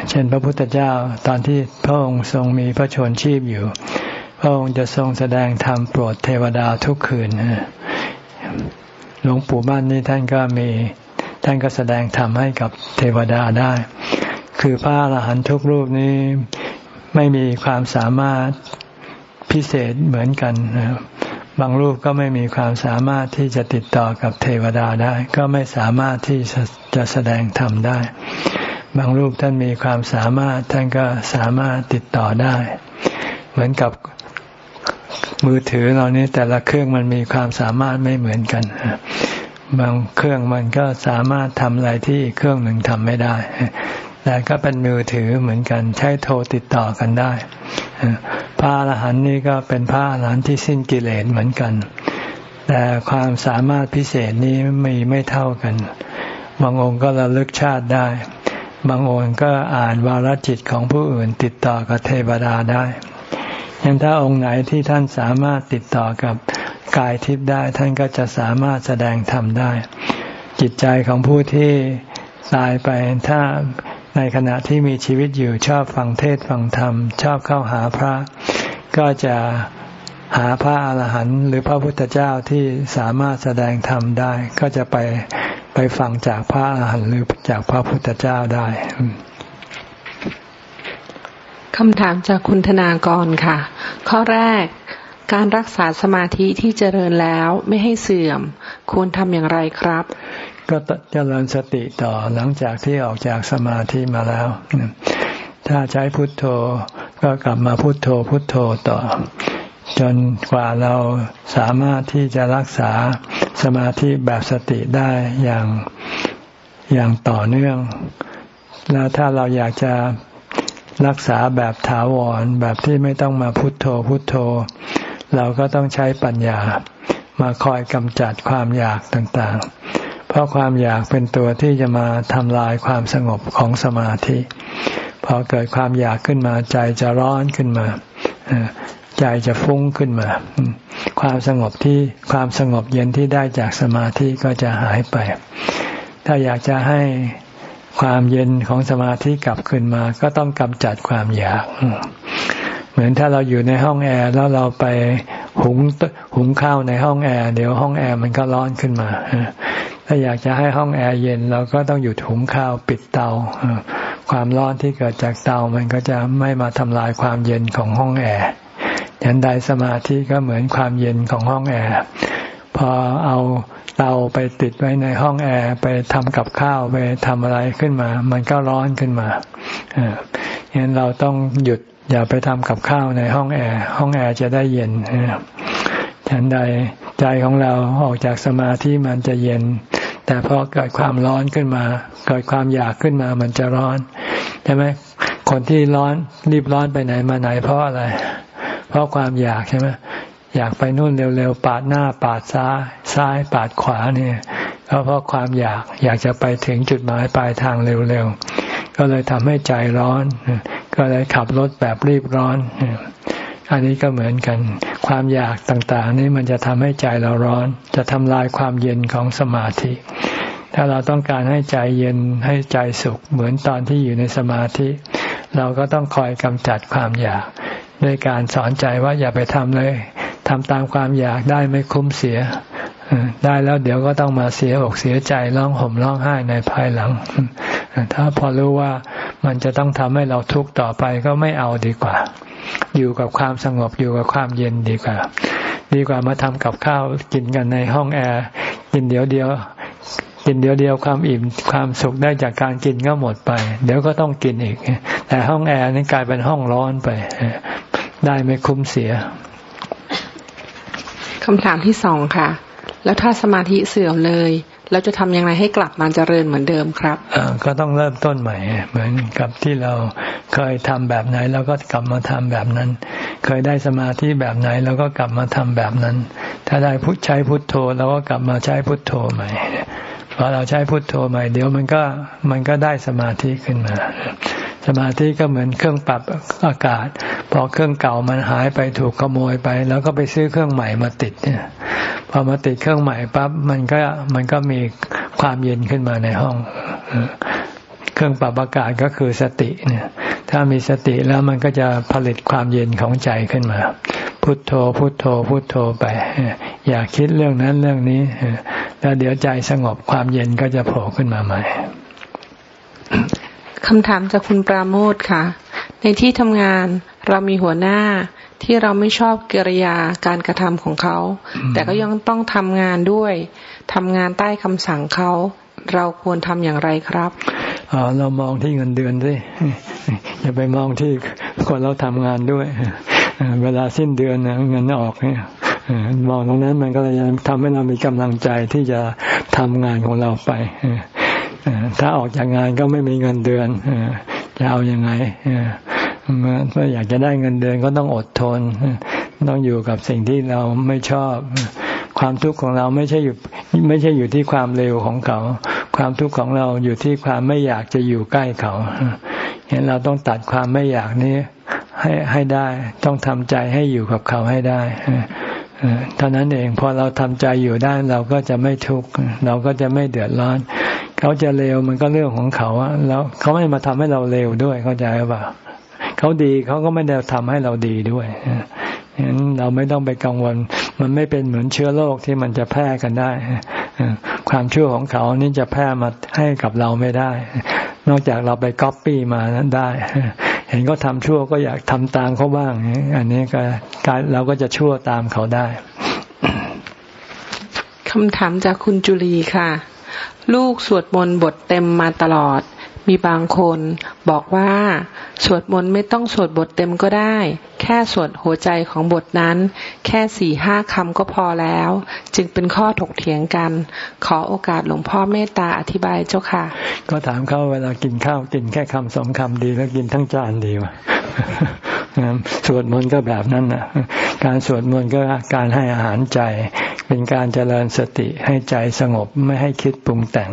เช่นพระพุทธเจ้าตอนที่พระองค์ทรงมีพระชนชีพอยู่ พระองค์จะทรงแสดงธรรมโปรดเทวดาทุกคืนหลวงปู่บ้านนี้ท่านก็มีท่านก็แสดงธรรมให้กับเทวดาได้ คือพระอรหันตุทุกรูปนี้ไม่มีความสามารถพิเศษเหมือนกัน บางรูปก็ไม่มีความสามารถที่จะติดต่อกับเทวดาได้ ก็ไม่สามารถที่จะแสดงธรรมได้ บางรูปท่านมีความสามารถท่านก็สามารถติดต่อได้ เหมือนกับมือถือเรานี้แต่ละเครื่องมันมีความสามารถไม่เหมือนกันบางเครื่องมันก็สามารถทำอะไรที่เครื่องหนึ่งทำไม่ได้ แต่ก็เป็นมือถือเหมือนกันใช้โทรติดต่อกันได้พระอรหันต์นี่ก็เป็นพระอรหันต์ที่สิ้นกิเลสเหมือนกัน แต่ความสามารถพิเศษนี้มีไม่เท่ากัน บางองค์ก็ระลึกชาติได้ บางองค์ก็อ่านวาลจิตของผู้อื่นติดต่อกับเทวดาได้ยังถ้าองค์ไหนที่ท่านสามารถติดต่อกับกายทิพย์ได้ ท่านก็จะสามารถแสดงธรรมได้ จิตใจของผู้ที่ตายไปถ้า ในขณะที่มีชีวิตอยู่ชอบฟังเทศฟังธรรม ชอบเข้าหาพระ ก็จะหาพระอาหารหันต์หรือพระพุทธเจ้าที่สามารถแสดงธรรมได้ ก็จะไปไปฟังจากพระอรหันต์หรือจากพระพุทธเจ้าได้คำถามจากคุณธนากรค่ะ ข้อแรกการรักษาสมาธิที่เจริญแล้วไม่ให้เสื่อม ควรทำอย่างไรครับ ก็เจริญสติต่อหลังจากที่ออกจากสมาธิมาแล้ว ถ้าใช้พุทโธก็กลับมาพุทโธพุทโธต่อ จนกว่าเราสามารถที่จะรักษาสมาธิแบบสติได้อย่างอย่างต่อเนื่อง แล้วถ้าเราอยากจะรักษาแบบถาวรแบบที่ไม่ต้องมาพุทโธพุทโธ เราก็ต้องใช้ปัญญามาคอยกำจัดความอยากต่างๆ เพราะความอยากเป็นตัวที่จะมาทำลายความสงบของสมาธิ พอเกิดความอยากขึ้นมาใจจะร้อนขึ้นมาใจจะฟุ้งขึ้นมา ความสงบที่ความสงบเย็นที่ได้จากสมาธิก็จะหายไป ถ้าอยากจะให้ความเย็นของสมาธิกลับขึ้นมา ก็ต้องกำจัดความอยาก เหมือนถ้าเราอยู่ในห้องแอร์แล้วเราไปหุงหุงข้าวในห้องแอร์เดี๋ยวห้องแอร์มันก็ร้อนขึ้นมา ถ้าอยากจะให้ห้องแอร์เย็น เราก็ต้องหยุดหุงข้าวปิดเตา ความร้อนที่เกิดจากเตามันก็จะไม่มาทำลายความเย็นของห้องแอร์ฉันใดสมาธิก็เหมือนความเย็นของห้องแอร์พอเอาเตาไปติดไว้ในห้องแอร์ไปทำกับข้าวไปทำอะไรขึ้นมา มันก็ร้อนขึ้นมาอ่าฉะนั้นเราต้องหยุดอย่าไปทำกับข้าวในห้องแอร์ห้องแอร์จะได้เย็นฉันใดใจของเราออกจากสมาธิมันจะเย็น แต่พอเกิดความร้อนขึ้นมา เกิดความอยากขึ้นมามันจะร้อนใช่ไหมคนที่ร้อนรีบร้อนไปไหนมาไหนเพราะอะไร เพราะความอยากใช่ไหมอยากไปนู่นเร็วๆ ปาดหน้าปาดซ้ายซ้ายปาดขวาเนี่ยก็เพราะความอยากอยากจะไปถึงจุดหมายปลายทางเร็วๆ ก็เลยทำให้ใจร้อน ก็เลยขับรถแบบรีบร้อน อันนี้ก็เหมือนกัน ความอยากต่างๆ นี่มันจะทำให้ใจเราร้อน จะทำลายความเย็นของสมาธิ ถ้าเราต้องการให้ใจเย็นให้ใจสุข เหมือนตอนที่อยู่ในสมาธิ เราก็ต้องคอยกำจัดความอยาก ด้วยการสอนใจว่าอย่าไปทำเลยทำตามความอยากได้ไม่คุ้มเสียได้แล้วเดี๋ยวก็ต้องมาเสียอกเสียใจร้องห่มร้องไห้ในภายหลัง ถ้าพอรู้ว่ามันจะต้องทำให้เราทุกข์ต่อไปก็ไม่เอาดีกว่า อยู่กับความสงบอยู่กับความเย็นดีกว่า ดีกว่ามาทำกับข้าวกินกันในห้องแอร์กินเดี๋ยวเดียว กินเดี๋ยวเดียวความอิ่มความสุขได้จากการกินก็หมดไป เดี๋ยวก็ต้องกินอีก แต่ห้องแอร์นี่กลายเป็นห้องร้อนไป ได้ไม่คุ้มเสียคำถามที่สองค่ะ แล้วถ้าสมาธิเสื่อมเลย เราจะทำยังไงให้กลับมาเจริญเหมือนเดิมครับก็ต้องเริ่มต้นใหม่ เหมือนกับที่เราเคยทำแบบไหนเราก็กลับมาทำแบบนั้น เคยได้สมาธิแบบไหนเราก็กลับมาทำแบบนั้น ถ้าได้พุทใช้พุทโธเราก็กลับมาใช้พุทโธใหม่พอเราใช้พุทโธใหม่เดี๋ยวมันก็มันก็ได้สมาธิขึ้นมา สมาธิก็เหมือนเครื่องปรับอากาศ พอเครื่องเก่ามันหายไปถูกขโมยไป แล้วก็ไปซื้อเครื่องใหม่มาติดเนี่ยพอมาติดเครื่องใหม่ปั๊บมันก็มันก็มีความเย็นขึ้นมาในห้อง เครื่องปรับอากาศก็คือสติเนี่ย ถ้ามีสติแล้วมันก็จะผลิตความเย็นของใจขึ้นมา พุทโธ พุทโธ พุทโธไป อย่าคิดเรื่องนั้นเรื่องนี้แล้วเดี๋ยวใจสงบความเย็นก็จะโผล่ขึ้นมาใหม่ คำถามจากคุณปราโมทค่ะ ในที่ทำงานเรามีหัวหน้าที่เราไม่ชอบกิริยาการกระทำของเขา แต่ก็ยังต้องทำงานด้วยทำงานใต้คำสั่งเขา เราควรทำอย่างไรครับอ๋อเรามองที่เงินเดือนสิอย่าไปมองที่คนเราทำงานด้วยเวลาสิ้นเดือนเงินออกเนี่ยมองตรงนั้นมันก็เลยทำให้เรามีกำลังใจที่จะทำงานของเราไป ถ้าออกจากงานก็ไม่มีเงินเดือนจะเอาอยัางไงถ้าอยากจะได้เงินเดือนก็ต้องอดทน ต้องอยู่กับสิ่งที่เราไม่ชอบ ความทุกข์ของเราไม่ใช่อยู่ไม่ใช่อยู่ที่ความเร็วของเขา ความทุกข์ของเราอยู่ที่ความไม่อยากจะอยู่ใกล้เขาเห็นเราต้องตัดความไม่อยากนี้ให้ให้ได้ ต้องทำใจให้อยู่กับเขาให้ได้เท่านั้นเองพอเราทำใจอยู่ได้เราก็จะไม่ทุกข์เราก็จะไม่เดือดร้อน เขาจะเลวมันก็เรื่องของเขาอะแล้วเขาไม่มาทำให้เราเลวด้วยเข้าใจหรือเปล่าเขาดีเขาก็ไม่ได้ทำให้เราดีด้วยฉะนั้นเราไม่ต้องไปกังวล มันไม่เป็นเหมือนเชื้อโรคที่มันจะแพร่กันได้ความชั่วของเขานี่จะแพร่มาให้กับเราไม่ได้ นอกจากเราไปก๊อปปี้มานั้นได้ เห็นเขาทาชั่วก็อยากทำตามเขาบ้าง อันนี้ก็การเราก็จะชั่วตามเขาได้คำถามจากคุณจุลีค่ะ ลูกสวดมนต์บทเต็มมาตลอด มีบางคนบอกว่า สวดมนต์ไม่ต้องสวดบทเต็มก็ได้ แค่สวดหัวใจของบทนั้น แค่สี่ห้าคำก็พอแล้ว จึงเป็นข้อถกเถียงกัน ขอโอกาสหลวงพ่อเมตตาอธิบายเจ้าค่ะ ก็ถามเขาเวลากินข้าวกินแค่คำสองคำดีแล้วกินทั้งจานดีวะสวดมนต์ก็แบบนั้นนะการสวดมนต์ก็การให้อาหารใจ เป็นการเจริญสติให้ใจสงบไม่ให้คิดปรุงแต่ง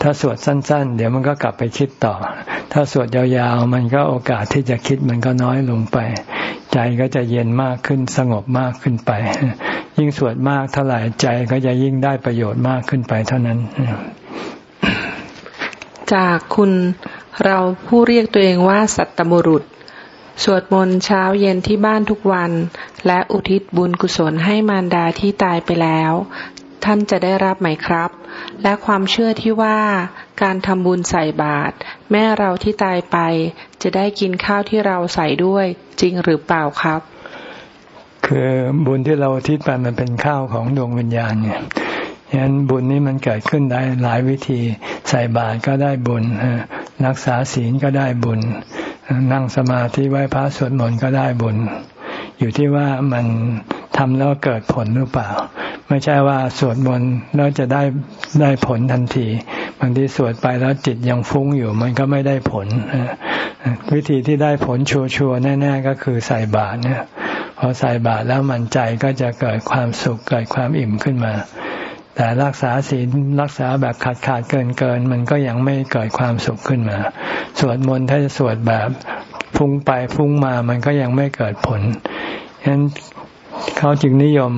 ถ้าสวดสั้น ๆ เดี๋ยวมันก็กลับไปคิดต่อ ถ้าสวดยาวๆ มันก็โอกาสที่จะคิดมันก็น้อยลงไป ใจก็จะเย็นมากขึ้นสงบมากขึ้นไป ยิ่งสวดมากเท่าไหร่ใจก็จะยิ่งได้ประโยชน์มากขึ้นไปเท่านั้น จากคุณเราผู้เรียกตัวเองว่าสัตตบุรุษ สวดมนต์เช้าเย็นที่บ้านทุกวัน และอุทิศบุญกุศลให้มารดาที่ตายไปแล้ว ท่านจะได้รับไหมครับ และความเชื่อที่ว่าการทำบุญใส่บาตรแม่เราที่ตายไป จะได้กินข้าวที่เราใส่ด้วย จริงหรือเปล่าครับ คือบุญที่เราทิศไปมันเป็นข้าวของดวงวิญญาณเนี่ยฉะนั้นบุญนี้มันเกิดขึ้นได้หลายวิธี ใส่บาตรก็ได้บุญรักษาศีลก็ได้บุญ นั่งสมาธิไหว้พระสวดมนต์ก็ได้บุญ อยู่ที่ว่ามันทำแล้วเกิดผลหรือเปล่า ไม่ใช่ว่าสวดมนต์แล้วจะได้ได้ผลทันทีบางทีสวดไปแล้วจิตยังฟุ้งอยู่ มันก็ไม่ได้ผล วิธีที่ได้ผลชัวร์ๆแน่ ๆ ก็คือใส่บาตรเนี่ยพอใส่บาตรแล้วมันใจก็จะเกิดความสุขเกิดความอิ่มขึ้นมา แต่รักษาศีลรักษาแบบขาดขาดเกินเกิน มันก็ยังไม่เกิดความสุขขึ้นมา สวดมนต์ถ้าจะสวดแบบพุ่งไปพุ่งมามันก็ยังไม่เกิดผลฉะนั้นเขาจึงนิยม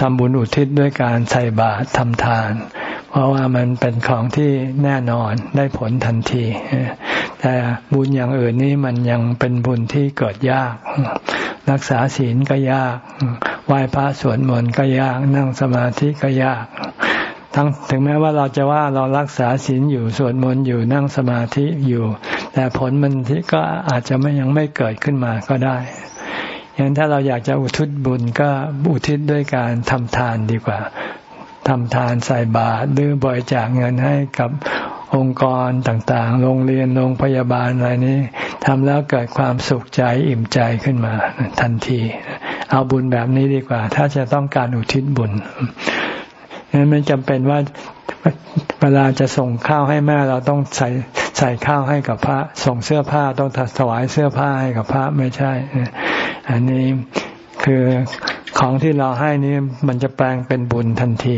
ทำบุญอุทิศด้วยการใส่บาตรทำทาน เพราะว่ามันเป็นของที่แน่นอนได้ผลทันที แต่บุญอย่างอื่นนี้มันยังเป็นบุญที่เกิดยาก รักษาศีลก็ยากไหว้พระสวดมนต์ก็ยากนั่งสมาธิก็ยาก ทั้งถึงแม้ว่าเราจะว่าเรารักษาศีลอยู่สวดมนต์อยู่นั่งสมาธิอยู่ แต่ผลมันก็อาจจะไม่ยังไม่เกิดขึ้นมาก็ได้ย่างถ้าเราอยากจะอุทิศบุญก็อุทิศด้วยการทำทานดีกว่า ทำทานใส่บาตรหรือบริจาคเงินให้กับองค์กรต่างๆ โรงเรียนโรงพยาบาลอะไรนี้ทำแล้วเกิดความสุขใจอิ่มใจขึ้นมาทันที เอาบุญแบบนี้ดีกว่า ถ้าจะต้องการอุทิศบุญนั้นไม่จำเป็นว่าเวลาจะส่งข้าวให้แม่เราต้องใส่ใส่ข้าวให้กับพระ ส่งเสื้อผ้าต้องถวายเสื้อผ้าให้กับพระไม่ใช่ อันนี้คือ ของที่เราให้นี้มันจะแปลงเป็นบุญทันที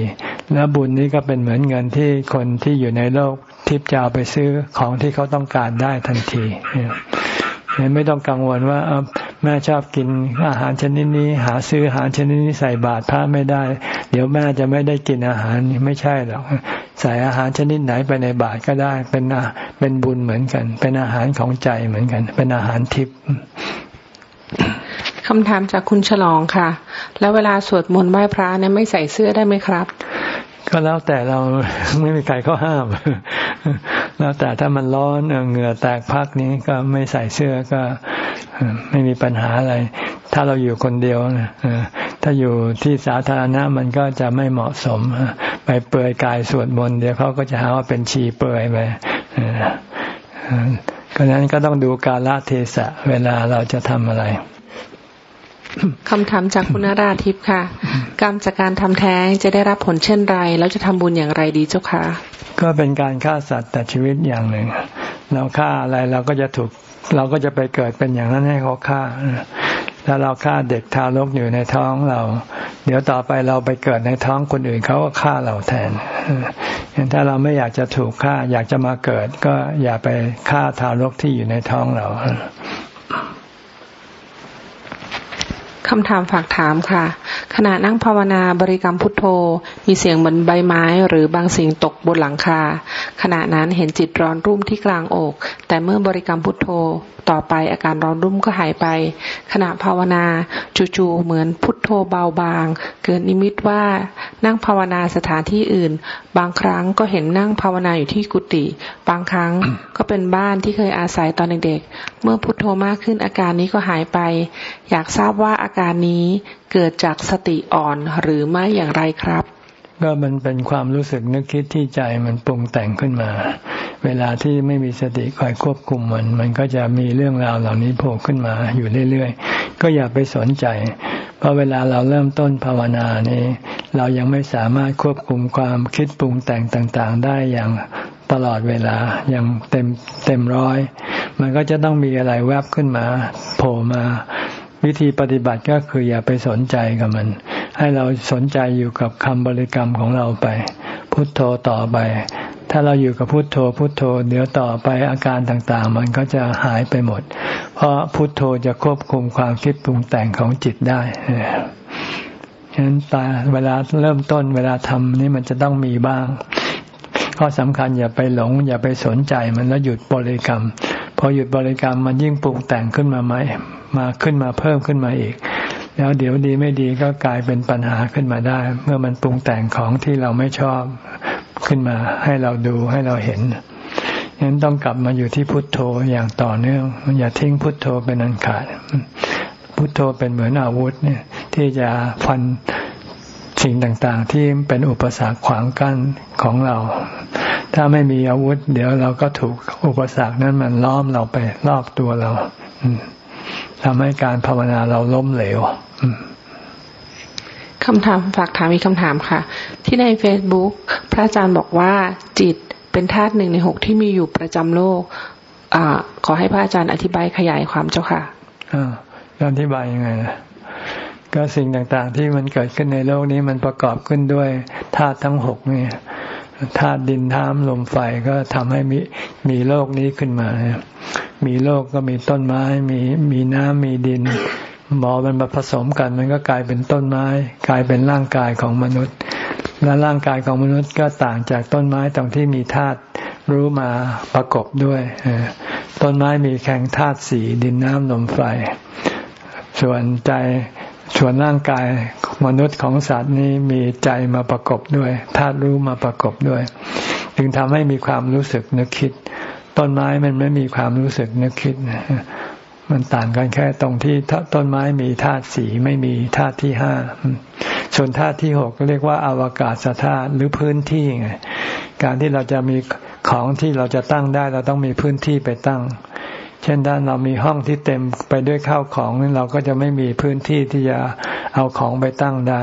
แล้วบุญนี้ก็เป็นเหมือนเงินที่คนที่อยู่ในโลกทิพย์จะเอาไปซื้อของที่เขาต้องการได้ทันทีไม่ต้องกังวลว่าแม่ชอบกินอาหารชนิดนี้ หาซื้ออาหารชนิดนี้ใส่บาตรพระไม่ได้ เดี๋ยวแม่จะไม่ได้กินอาหารไม่ใช่หรอกใส่อาหารชนิดไหนไปในบาตรก็ได้ เป็นเป็นบุญเหมือนกัน เป็นอาหารของใจเหมือนกัน เป็นอาหารทิพย์ คำถามจากคุณฉลองค่ะ แล้วเวลาสวดมนต์ไหว้พระเนี่ยไม่ใส่เสื้อได้ไหมครับ ก็แล้วแต่เราไม่มีใครเขาห้าม แล้วแต่ถ้ามันร้อนเหงื่อแตกพักนี้ก็ไม่ใส่เสื้อก็ไม่มีปัญหาอะไร ถ้าเราอยู่คนเดียวนะถ้าอยู่ที่สาธารณะมันก็จะไม่เหมาะสม ไปเปลือยกายสวดมนต์เดี๋ยวเขาก็จะหาว่าเป็นชีเปลือยไปก็นั้นก็ต้องดูกาลเทศะเวลาเราจะทำอะไร คำถามจากคุณนาราทิพย์ค่ะ กรรมจากการทำแท้งจะได้รับผลเช่นไร แล้วจะทำบุญอย่างไรดีเจ้าคะก็เป็นการฆ่าสัตว์แต่ชีวิตอย่างหนึ่ง เราฆ่าอะไรเราก็จะถูกเราก็จะไปเกิดเป็นอย่างนั้นให้เขาฆ่าถ้าเราฆ่าเด็กทารกอยู่ในท้องเรา เดี๋ยวต่อไปเราไปเกิดในท้องคนอื่นเขาก็ฆ่าเราแทนถ้าเราไม่อยากจะถูกฆ่าอยากจะมาเกิด ก็อย่าไปฆ่าทารกที่อยู่ในท้องเรา คำถามฝากถามค่ะ ขณะนั่งภาวนาบริกรรมพุทโธ มีเสียงเหมือนใบไม้หรือบางสิ่งตกบนหลังคา ขณะนั้นเห็นจิตร้อนรุ่มที่กลางอก แต่เมื่อบริกรรมพุทโธ ต่อไปอาการร้อนรุ่มก็หายไป ขณะภาวนาจู่ๆเหมือนพุทโธเบาบาง เกิดนิมิตว่านั่งภาวนาสถานที่อื่น บางครั้งก็เห็นนั่งภาวนาอยู่ที่กุฏิบางครั้งก็เป็นบ้านที่เคยอาศัยตอนเด็กๆเมื่อพุทโธมากขึ้นอาการนี้ก็หายไป อยากทราบว่าอาการนี้เกิดจากสติอ่อนหรือไม่อย่างไรครับ ก็มันเป็นความรู้สึกนึกคิดที่ใจมันปรุงแต่งขึ้นมา เวลาที่ไม่มีสติคอยควบคุมมัน มันก็จะมีเรื่องราวเหล่านี้โผล่ขึ้นมาอยู่เรื่อยๆ ก็อย่าไปสนใจ เพราะเวลาเราเริ่มต้นภาวนานี้ เรายังไม่สามารถควบคุมความคิดปรุงแต่งต่างๆ ได้อย่างตลอดเวลาอย่างเต็มเต็มร้อย มันก็จะต้องมีอะไรแวบขึ้นมา โผล่มา วิธีปฏิบัติก็คืออย่าไปสนใจกับมัน ให้เราสนใจอยู่กับคำบริกรรมของเราไป พุทโธต่อไป ถ้าเราอยู่กับพุทโธ พุทโธ เดี๋ยวต่อไปอาการต่างๆ มันก็จะหายไปหมด เพราะพุทโธจะควบคุมความคิดปรุงแต่งของจิตได้ฉะนั้นตาเวลาเริ่มต้นเวลาทำนี่มันจะต้องมีบ้าง ข้อสำคัญอย่าไปหลง อย่าไปสนใจมันแล้วหยุดบริกรรม พอหยุดบริกรรมมันยิ่งปรุงแต่งขึ้นมาไหม่มาขึ้นมาเพิ่มขึ้นมาอีก แล้วเดี๋ยวดีไม่ดีก็กลายเป็นปัญหาขึ้นมาได้ เมื่อมันปรุงแต่งของที่เราไม่ชอบขึ้นมาให้เราดูให้เราเห็นฉะนั้นต้องกลับมาอยู่ที่พุทโธอย่างต่อเนื่องอย่าทิ้งพุทโธเป็นอันขาดพุทโธเป็นเหมือนอาวุธเนี่ย ที่จะฟันสิ่งต่างๆ ที่เป็นอุปสรรคขวางกั้นของเรา ถ้าไม่มีอาวุธ เดี๋ยวเราก็ถูกอุปสรรคนั้นมันล้อมเราไปรอบตัวเราทำให้การภาวนาเราล้มเหลวคำถามฝากถามอีกคำถามค่ะ ที่ใน Facebook พระอาจารย์บอกว่าจิตเป็นธาตุหนึ่งในหกที่มีอยู่ประจำโลกอ่าขอให้พระอาจารย์อธิบายขยายความเจ้าค่ะอ่าอธิบายยังไงนะก็สิ่งต่างๆที่มันเกิดขึ้นในโลกนี้มันประกอบขึ้นด้วยธาตุทั้งหกนี่ ธาตุดินน้ำลมไฟก็ทำให้มีมีโลกนี้ขึ้นมามีโลกก็มีต้นไม้ มีมีน้ำมีดินหมอมันมาผสมกันมันก็กลายเป็นต้นไม้ กลายเป็นร่างกายของมนุษย์ และร่างกายของมนุษย์ก็ต่างจากต้นไม้ตรงที่มีธาตุรู้มาประกบด้วยต้นไม้มีแข่งธาตุสีดินน้ำลมไฟ ส่วนใจ ส่วนร่างกายมนุษย์ของสัตว์นี้มีใจมาประกบด้วยธาตุรู้มาประกบด้วย จึงทำให้มีความรู้สึกนึกคิด ต้นไม้มันไม่มีความรู้สึกนึกคิด มันต่างกันแค่ตรงที่ต้นไม้มีธาตุสีไม่มีธาตุที่ห้าส่วนธาตุที่หกเรียกว่าอาวกาศธาตุหรือพื้นที่ไงการที่เราจะมีของที่เราจะตั้งได้ เราต้องมีพื้นที่ไปตั้ง เช่นถ้าเรามีห้องที่เต็มไปด้วยข้าวของเราก็จะไม่มีพื้นที่ที่จะเอาของไปตั้งได้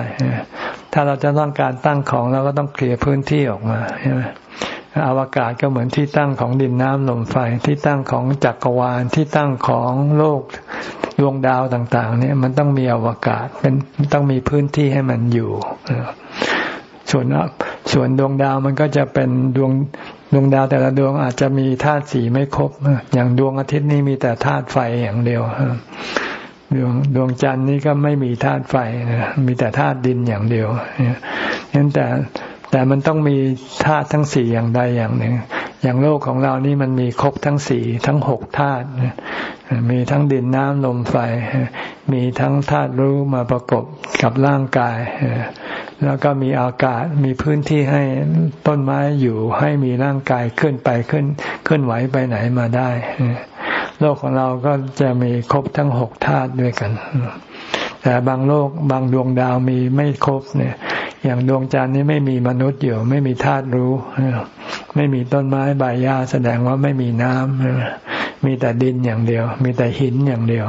ถ้าเราจะต้องการตั้งของเราก็ต้องเคลียร์พื้นที่ออกมาใช่ไหมอวกาศก็เหมือนที่ตั้งของดินน้ำลมไฟที่ตั้งของจักรวาลที่ตั้งของโลกดวงดาวต่าง ๆ เนี่ย มันต้องมีอวกาศเป็นต้องมีพื้นที่ให้มันอยู่ ส่วนส่วนดวงดาวมันก็จะเป็นดวงดวงดาวแต่ละดวงอาจจะมีธาตุสีไม่ครบ อย่างดวงอาทิตย์นี่มีแต่ธาตุไฟอย่างเดียวดวงดวงจันทร์นี่ก็ไม่มีธาตุไฟมีแต่ธาตุดินอย่างเดียวนั้นแต่แต่มันต้องมีธาตุทั้งสี่อย่างใดอย่างหนึ่ง อย่างโลกของเรานี่มันมีครบทั้งสี่ทั้งหกธาตุมีทั้งดินน้ำลมไฟ มีทั้งธาตุรู้มาประกบกับร่างกายแล้วก็มีอากาศมีพื้นที่ให้ต้นไม้อยู่ให้มีร่างกายเคลื่อนไปขึ้นเคลื่อนไหวไปไหนมาได้ โลกของเราก็จะมีครบทั้งหกธาตุด้วยกัน แต่บางโลกบางดวงดาวมีไม่ครบเนี่ย อย่างดวงจันทร์นี้ไม่มีมนุษย์อยู่ ไม่มีธาตุรู้ ไม่มีต้นไม้ใบหญ้าแสดงว่าไม่มีน้ำมีแต่ดินอย่างเดียว มีแต่หินอย่างเดียว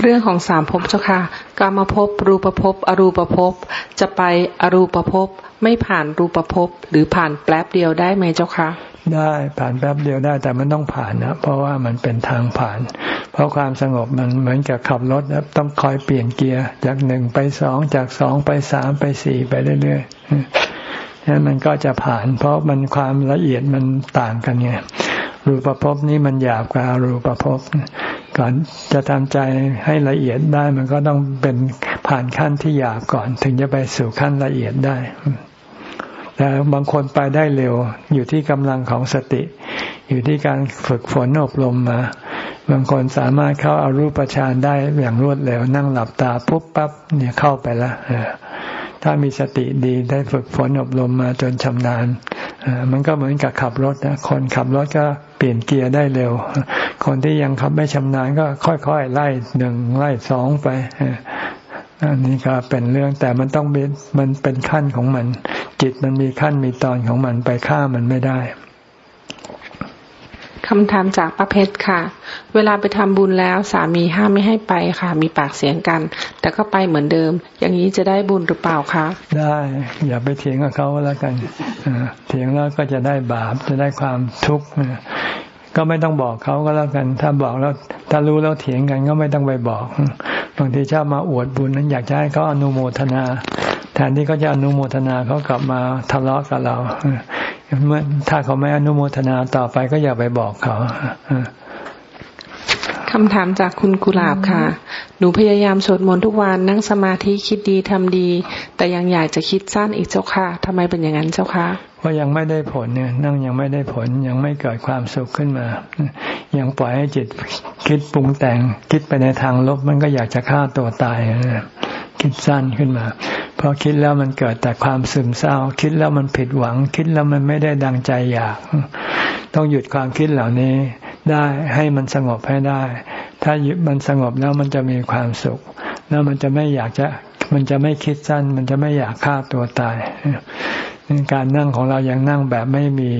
เรื่องของสามภพเจ้าค่ะ กามภพรูปภพ อรูปภพ จะไปอรูปภพ ไม่ผ่านรูปภพ หรือผ่านแป๊บเดียวได้ไหมเจ้าค่ะ ได้ผ่านแป๊บเดียวได้แต่มันต้องผ่านนะเพราะว่ามันเป็นทางผ่าน เพราะความสงบมันเหมือนกับขับรถต้องคอยเปลี่ยนเกียร์จากหนึ่งไปสองจากสองไปสามไปสี่ไปเรื่อยๆนั้นมันก็จะผ่าน เพราะมันความละเอียดมันต่างกันไงรูปภพนี้มันหยาบกว่ารูปภพ ก่อนจะทำใจให้ละเอียดได้มันก็ต้องเป็นผ่านขั้นที่หยาบก่อน ถึงจะไปสู่ขั้นละเอียดได้ แต่บางคนไปได้เร็ว อยู่ที่กำลังของสติ อยู่ที่การฝึกฝนอบรมมา บางคนสามารถเข้าอารูปฌานได้อย่างรวดเร็ว นั่งหลับตาปุ๊บปั๊บเนี่ยเข้าไปละถ้ามีสติดีได้ฝึกฝนอบรมมาจนชำนาญ มันก็เหมือนกับขับรถนะคนขับรถก็เปลี่ยนเกียร์ได้เร็ว คนที่ยังขับไม่ชำนาญก็ค่อยๆไล่หนึ่งไล่สองไปอันนี้ก็เป็นเรื่องแต่มันต้องมันเป็นขั้นของมัน จิตมันมีขั้นมีตอนของมันไปฆ่ามันไม่ได้ คำถามจากป้าเพชรค่ะ เวลาไปทำบุญแล้วสามีห้ามไม่ให้ไปค่ะ มีปากเสียงกัน แต่ก็ไปเหมือนเดิม อย่างนี้จะได้บุญหรือเปล่าคะได้ อย่าไปเถียงกับเขาแล้วกันเถียงแล้วก็จะได้บาปจะได้ความทุกข์ก็ไม่ต้องบอกเขาก็แล้วกัน ถ้าบอกแล้วถ้ารู้แล้วเถียงกันก็ไม่ต้องไปบอกบางทีชอบมาอวดบุญนั้นอยากจะให้เขาอนุโมทนา แทนที่เขาจะอนุโมทนาเขากลับมาทะเลาะกับเรา เมื่อถ้าเขาไม่อนุโมทนาต่อไปก็อย่าไปบอกเขาคำถามจากคุณกุหลาบค่ะ หนูพยายามสวดมนต์ทุกวันนั่งสมาธิคิดดีทำดี แต่ยังอยากจะคิดสั้นอีกเจ้าค่ะทำไมเป็นอย่างนั้นเจ้าค่ะเพราะยังไม่ได้ผลเนี่ย นั่งยังไม่ได้ผลยังไม่เกิดความสุขขึ้นมา ยังปล่อยให้จิตคิดปรุงแต่งคิดไปในทางลบมันก็อยากจะฆ่าตัวตายคิดสั้นขึ้นมา พอคิดแล้วมันเกิดแต่ความซึมเศร้า คิดแล้วมันผิดหวัง คิดแล้วมันไม่ได้ดังใจอยาก ต้องหยุดความคิดเหล่านี้ได้ให้มันสงบให้ได้ ถ้าหยุดมันสงบแล้วมันจะมีความสุข แล้วมันจะไม่อยากจะมันจะไม่คิดสั้น มันจะไม่อยากฆ่าตัวตายการนั่งของเรายังนั่งแบบไม่มี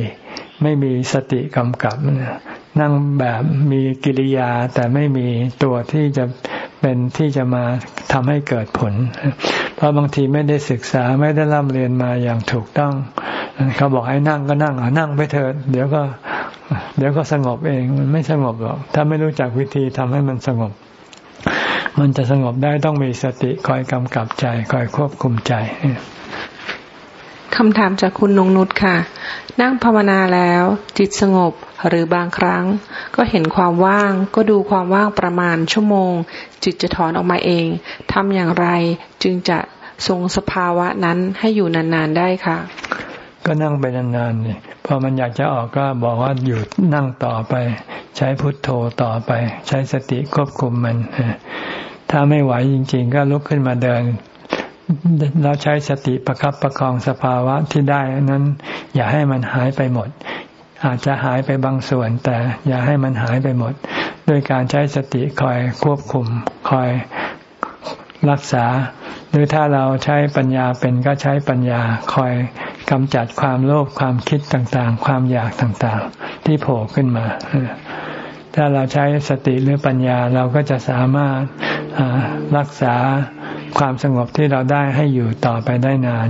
ไม่มีสติกำกับนั่งแบบมีกิริยาแต่ไม่มีตัวที่จะ เป็นที่จะมาทำให้เกิดผล เพราะบางทีไม่ได้ศึกษาไม่ได้ร่ำเรียนมาอย่างถูกต้อง เขาบอกให้นั่งก็นั่งอะนั่งไปเถิดเดี๋ยวก็ เดี๋ยวก็สงบเองมันไม่สงบหรอกถ้าไม่รู้จักวิธีทำให้มันสงบ มันจะสงบได้ต้องมีสติคอยกำกับใจคอยควบคุมใจคำถามจากคุณนงนุชค่ะ นั่งภาวนาแล้ว จิตสงบ หรือบางครั้งก็เห็นความว่างก็ดูความว่างประมาณชั่วโมง จิตจะถอนออกมาเองทำอย่างไรจึงจะทรงสภาวะนั้นให้อยู่นานๆได้ค่ะ ก็นั่งไปนานๆนี่พอมันอยากจะออกก็บอกว่าอยู่นั่งต่อไป ใช้พุทโธต่อไป ใช้สติควบคุมมัน ถ้าไม่ไหวจริง ๆ ก็ลุกขึ้นมาเดินเราใช้สติประครับประคองสภาวะที่ได้นั้น อย่าให้มันหายไปหมด อาจจะหายไปบางส่วน แต่อย่าให้มันหายไปหมด ด้วยการใช้สติคอยควบคุม คอยรักษา หรือถ้าเราใช้ปัญญาเป็นก็ใช้ปัญญาคอยกำจัดความโลภความคิดต่างๆ ความอยากต่างๆ ที่โผล่ขึ้นมา ถ้าเราใช้สติหรือปัญญาเราก็จะสามารถรักษาความสงบที่เราได้ให้อยู่ต่อไปได้นาน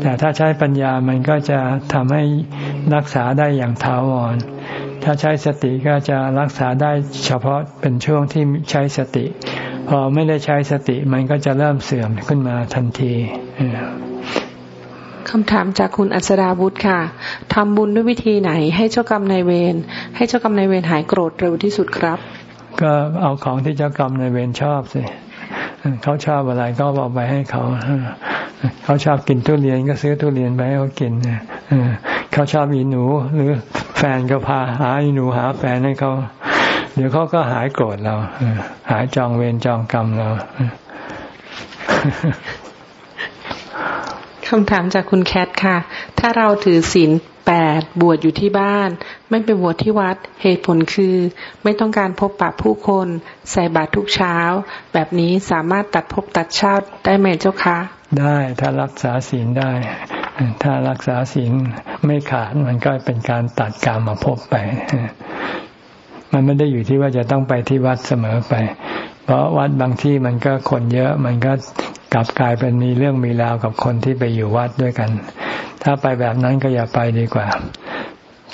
แต่ถ้าใช้ปัญญามันก็จะทำให้ รักษาได้อย่างถาวร ถ้าใช้สติก็จะรักษาได้เฉพาะเป็นช่วงที่ใช้สติ พอไม่ได้ใช้สติมันก็จะเริ่มเสื่อมขึ้นมาทันทีคำถามจากคุณอัศดาบุตรค่ะทำบุญด้วยวิธีไหน ให้เจ้ากรรมนายเวรให้เจ้ากรรมนายเวรหายโกรธเร็วที่สุดครับ ก็เอาของที่เจ้ากรรมนายเวรชอบสิเขาชอบอะไรก็บอกไปให้เขา เขาชอบกินทุเรียนก็ซื้อทุเรียนไปให้เขากินเขาชอบอีหนู หรือแฟนก็พาหาอีหนูหาแฟนให้เขาเดี๋ยวเขาก็หายโกรธเราหายจองเวรจองกรรมเราคำถามจากคุณแคทค่ะ ถ้าเราถือศีลแปดบวชอยู่ที่บ้าน ไม่ไปบวชที่วัด เหตุผลคือ ไม่ต้องการพบปะผู้คน ใส่บาตรทุกเช้า แบบนี้สามารถตัดภพตัดชาติได้ไหมเจ้าคะ ได้ถ้ารักษาศีลได้ ถ้ารักษาศีลไม่ขาดมันก็เป็นการตัดกรรมมาพบไปมันไม่ได้อยู่ที่ว่าจะต้องไปที่วัดเสมอไป เพราะวัดบางที่มันก็คนเยอะ มันก็กลับกลายเป็นมีเรื่องมีราวกับคนที่ไปอยู่วัดด้วยกัน ถ้าไปแบบนั้นก็อย่าไปดีกว่า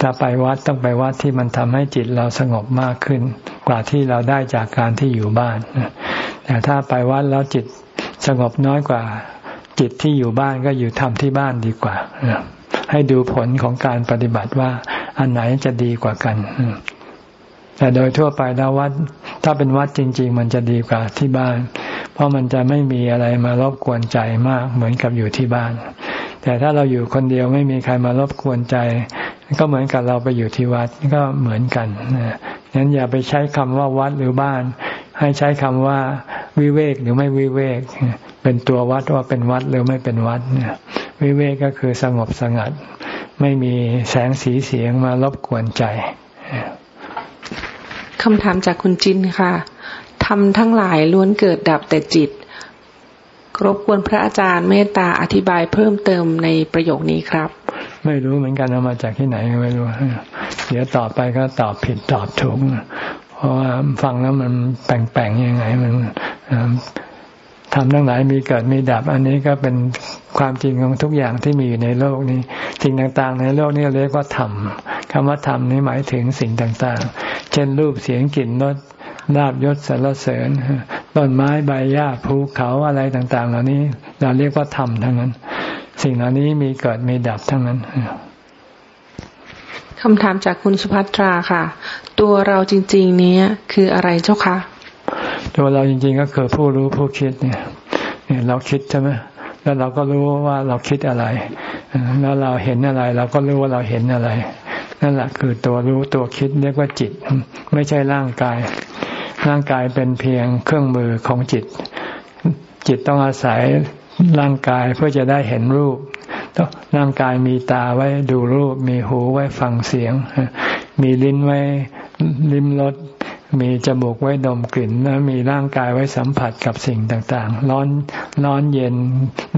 ถ้าไปวัดต้องไปวัดที่มันทำให้จิตเราสงบมากขึ้น กว่าที่เราได้จากการที่อยู่บ้าน แต่ถ้าไปวัดแล้วจิตสงบน้อยกว่า จิตที่อยู่บ้านก็อยู่ทำที่บ้านดีกว่าให้ดูผลของการปฏิบัติว่า อันไหนจะดีกว่ากันแต่โดยทั่วไปแล้ววัด ถ้าเป็นวัดจริง ๆ มันจะดีกว่าที่บ้าน เพราะมันจะไม่มีอะไรมารบกวนใจมากเหมือนกับอยู่ที่บ้าน แต่ถ้าเราอยู่คนเดียวไม่มีใครมารบกวนใจ ก็เหมือนกับเราไปอยู่ที่วัดก็เหมือนกันนะงั้นอย่าไปใช้คำว่าวัดหรือบ้าน ให้ใช้คำว่าวิเวกหรือไม่วิเวก เป็นตัววัดว่าเป็นวัดหรือไม่เป็นวัดเนี่ยวิเวกก็คือสงบสงัด ไม่มีแสงสีเสียงมารบกวนใจคำถามจากคุณจินค่ะทำทั้งหลายล้วนเกิดดับแต่จิต รบกวนพระอาจารย์เมตตาอธิบายเพิ่มเติมในประโยคนี้ครับ ไม่รู้เหมือนกันเอามาจากที่ไหนไม่รู้ เดี๋ยวตอบไปก็ตอบผิดตอบถูก เพราะว่าฟังแล้วมันแปลงๆยังไง มันทำทั้งหลายมีเกิดมีดับ อันนี้ก็เป็นความจริงของทุกอย่างที่มีอยู่ในโลกนี้สิ่งต่างๆ ในโลกนี้เรียกว่าธรรมคำว่าธรรมนี้หมายถึงสิ่งต่างๆ เช่นรูปเสียงกลิ่นรสลาบยศสรรเสริญต้นไม้ใบหญ้าภูเขาอะไรต่าง ๆ เหล่านี้ เราเรียกว่าธรรมทั้งนั้น สิ่งเหล่านี้มีเกิดมีดับทั้งนั้น คำถามจากคุณสุภัตราค่ะ ตัวเราจริง ๆ นี้คืออะไรเจ้าคะตัวเราจริง ๆ ก็คือผู้รู้ผู้คิดเนี่ยเนี่ยเราคิดใช่ไหมแล้วเราก็รู้ว่าเราคิดอะไร แล้วเราเห็นอะไร เราก็รู้ว่าเราเห็นอะไร นั่นแหละคือตัวรู้ตัวคิดเรียกว่าจิต ไม่ใช่ร่างกาย ร่างกายเป็นเพียงเครื่องมือของจิต จิตต้องอาศัยร่างกายเพื่อจะได้เห็นรูป ร่างกายมีตาไว้ดูรูป มีหูไว้ฟังเสียง มีลิ้นไว้ลิ้มรสมีจมูกไว้ดมกลิ่นแล้วมีร่างกายไว้สัมผัสกับสิ่งต่างๆ ร้อนร้อนเย็น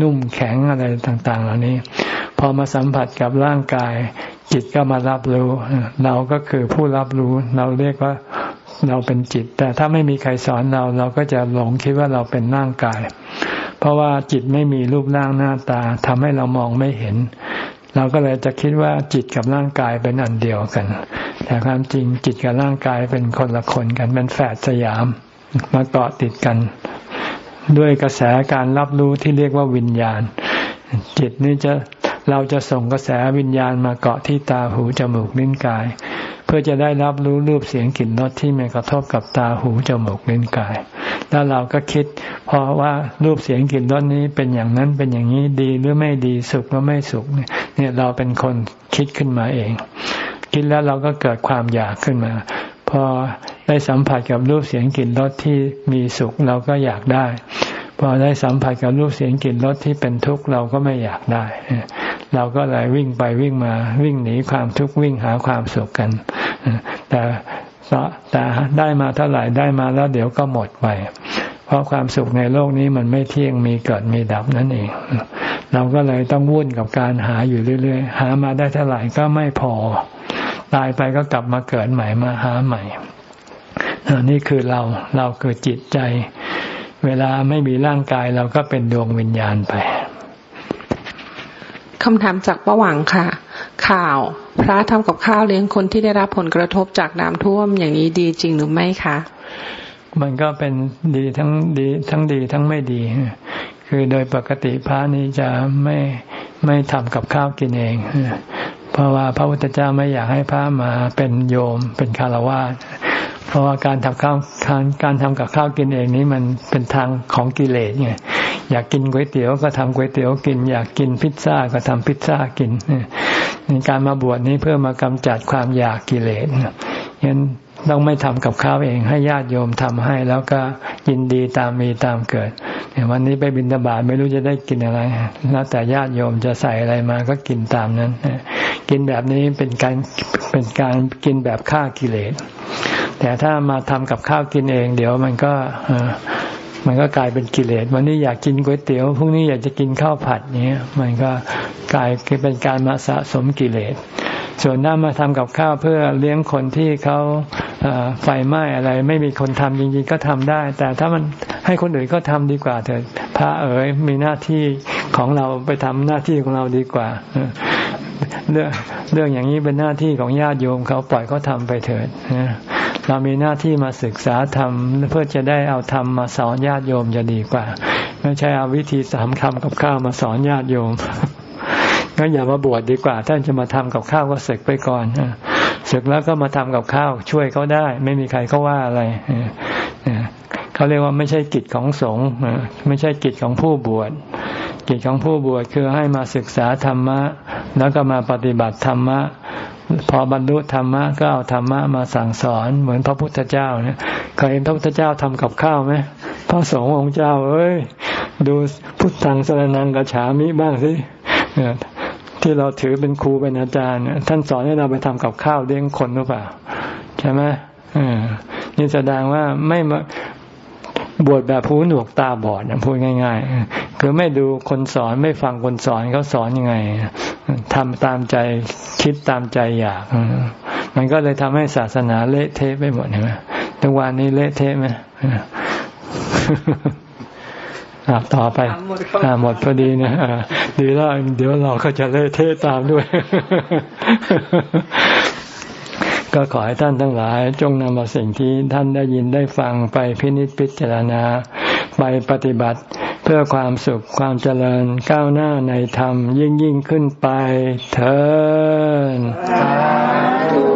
นุ่มแข็งอะไรต่าง ๆ เหล่านี้ พอมาสัมผัสกับร่างกาย จิตก็มารับรู้ เราก็คือผู้รับรู้ เราเรียกว่าเราเป็นจิต แต่ถ้าไม่มีใครสอนเราเราก็จะหลงคิดว่าเราเป็นร่างกาย เพราะว่าจิตไม่มีรูปร่างหน้าตาทำให้เรามองไม่เห็น เราก็เลยจะคิดว่าจิตกับร่างกายเป็นอันเดียวกัน แต่ความจริงจิตกับร่างกายเป็นคนละคนกันเป็นแฝดสยามมาเกาะติดกัน ด้วยกระแสการรับรู้ที่เรียกว่าวิญญาณ จิตนี้จะเราจะส่งกระแสวิญญาณมาเกาะที่ตาหูจมูกลิ้นกาย พื่อจะได้รับรู้รูปเสียงกลิ่นรสที่มากระทบกับตาหูจมูกลิ้นกาย แล้วเราก็คิด เพราะว่ารูปเสียงกลิ่นรสนี้เป็นอย่างนั้นเป็นอย่างนี้ดีหรือไม่ดีสุขหรือไม่สุขเนี่ยเราเป็นคนคิดขึ้นมาเอง คิดแล้วเราก็เกิดความอยากขึ้นมา พอได้สัมผัสกับรูปเสียงกลิ่นรสที่มีสุขเราก็อยากได้ พอได้สัมผัสกับรูปเสียงกลิ่นรสที่เป็นทุกข์เราก็ไม่อยากได้ เราก็เลยวิ่งไปวิ่งมาวิ่งหนีความทุกข์วิ่งหาความสุขกัน แต่แต่ได้มาเท่าไหร่ได้มาแล้วเดี๋ยวก็หมดไป เพราะความสุขในโลกนี้มันไม่เที่ยงมีเกิดมีดับนั่นเอง เราก็เลยต้องวุ่นกับการหาอยู่เรื่อยๆ หามาได้เท่าไหร่ก็ไม่พอ ตายไปก็กลับมาเกิดใหม่มาหาใหม่นี่คือเราเราคือจิตใจ เวลาไม่มีร่างกายเราก็เป็นดวงวิญญาณไปคำถามจากประหวังค่ะ ข่าว พระทำกับข้าวเลี้ยงคนที่ได้รับผลกระทบจากน้ำท่วมอย่างนี้ดีจริงหรือไม่คะ มันก็เป็นดีทั้งดีทั้งดีทั้งไม่ดี คือโดยปกติพระนี้จะไม่ไม่ทำกับข้าวกินเอง เพราะว่าพระพุทธเจ้าไม่อยากให้พระมาเป็นโยมเป็นคารวะ เพราะว่าการทำข้าวการการทำกับข้าวกินเองนี้มันเป็นทางของกิเลสไงอยากกินก๋วยเตี๋ยวก็ทำก๋วยเตี๋ยวกิน อยากกินพิซซ่าก็ทำพิซซ่ากินในการมาบวชนี้เพื่อมากำจัดความอยากกิเลสยันต้องไม่ทำกับข้าวเองให้ญาติโยมทำให้ แล้วก็ยินดีตามมีตามเกิดวันนี้ไปบินตบาไม่รู้จะได้กินอะไรแล้วแต่ญาติโยมจะใส่อะไรมาก็กินตามนั้นกินแบบนี้เป็นการเป็นการกินแบบฆ่ากิเลส แต่ถ้ามาทำกับข้าวกินเอง เดี๋ยวมันก็มันก็กลายเป็นกิเลส วันนี้อยากกินก๋วยเตี๋ยวพรุ่งนี้อยากจะกินข้าวผัดเนี้ยมันก็กลายเป็นการมาสะสมกิเลส ส่วนถ้ามาทำกับข้าวเพื่อเลี้ยงคนที่เขาไฟไหม้อะไร ไม่มีคนทำจริงๆก็ทำได้ แต่ถ้ามันให้คนอื่นก็ทำดีกว่าเถิดพระเอ๋ยมีหน้าที่ของเราไปทำหน้าที่ของเราดีกว่าเรื่องเรื่องอย่างนี้เป็นหน้าที่ของญาติโยมเขาปล่อยเขาทาไปเถิด เรามีหน้าที่มาศึกษาธรรมเพื่อจะได้เอาธรรมมาสอนญาติโยมจะดีกว่า ไม่ใช่เอาวิธีสามคำกับข้าวมาสอนญาติโยมก็อย่ามาบวชดดีกว่า ท่านจะมาทำกับข้าวก็ศึกไปก่อนศึกแล้วก็มาทำกับข้าวช่วยเขาได้ ไม่มีใครเขาว่าอะไรเขาเรียกว่าไม่ใช่กิจของสงฆ์ไม่ใช่กิจของผู้บวชกิจของผู้บวชคือให้มาศึกษาธรรมะ แล้วก็มาปฏิบัติธรรมะ พอบรรลุธรรมะก็เอาธรรมะมาสั่งสอนเหมือนพระพุทธเจ้าเนี่ยเคยเห็นพระพุทธเจ้าทำกับข้าวไหมพระสงฆ์องค์เจ้า เอ้ย ดูพุทธังสรนังกระฉามิบ้างสิที่เราถือเป็นครูเป็นอาจารย์ท่านสอนให้เราไปทำกับข้าวเลี้ยงคนหรือเปล่าใช่ไหมนี่แสดงว่าไม่มาบวชแบบผู้หนวกตาบอดพูดง่าย ๆ คือไม่ดูคนสอนไม่ฟังคนสอนเขาสอนยังไงทำตามใจคิดตามใจอยาก มันก็เลยทำให้ศาสนาเละเทะไปหมดเห็นไหมทุกวันนี้เละเทะไหมต่อไปหมดพอดีนะดีแล้วเดี๋ยวเราก็จะเละเทะตามด้วย ก็ขอให้ท่านทั้งหลาย จงนำเอาสิ่งที่ท่านได้ยินได้ฟังไปพินิจพิจารณา ไปปฏิบัติ เพื่อความสุขความเจริญก้าวหน้าในธรรมยิ่งยิ่งขึ้นไปเถิด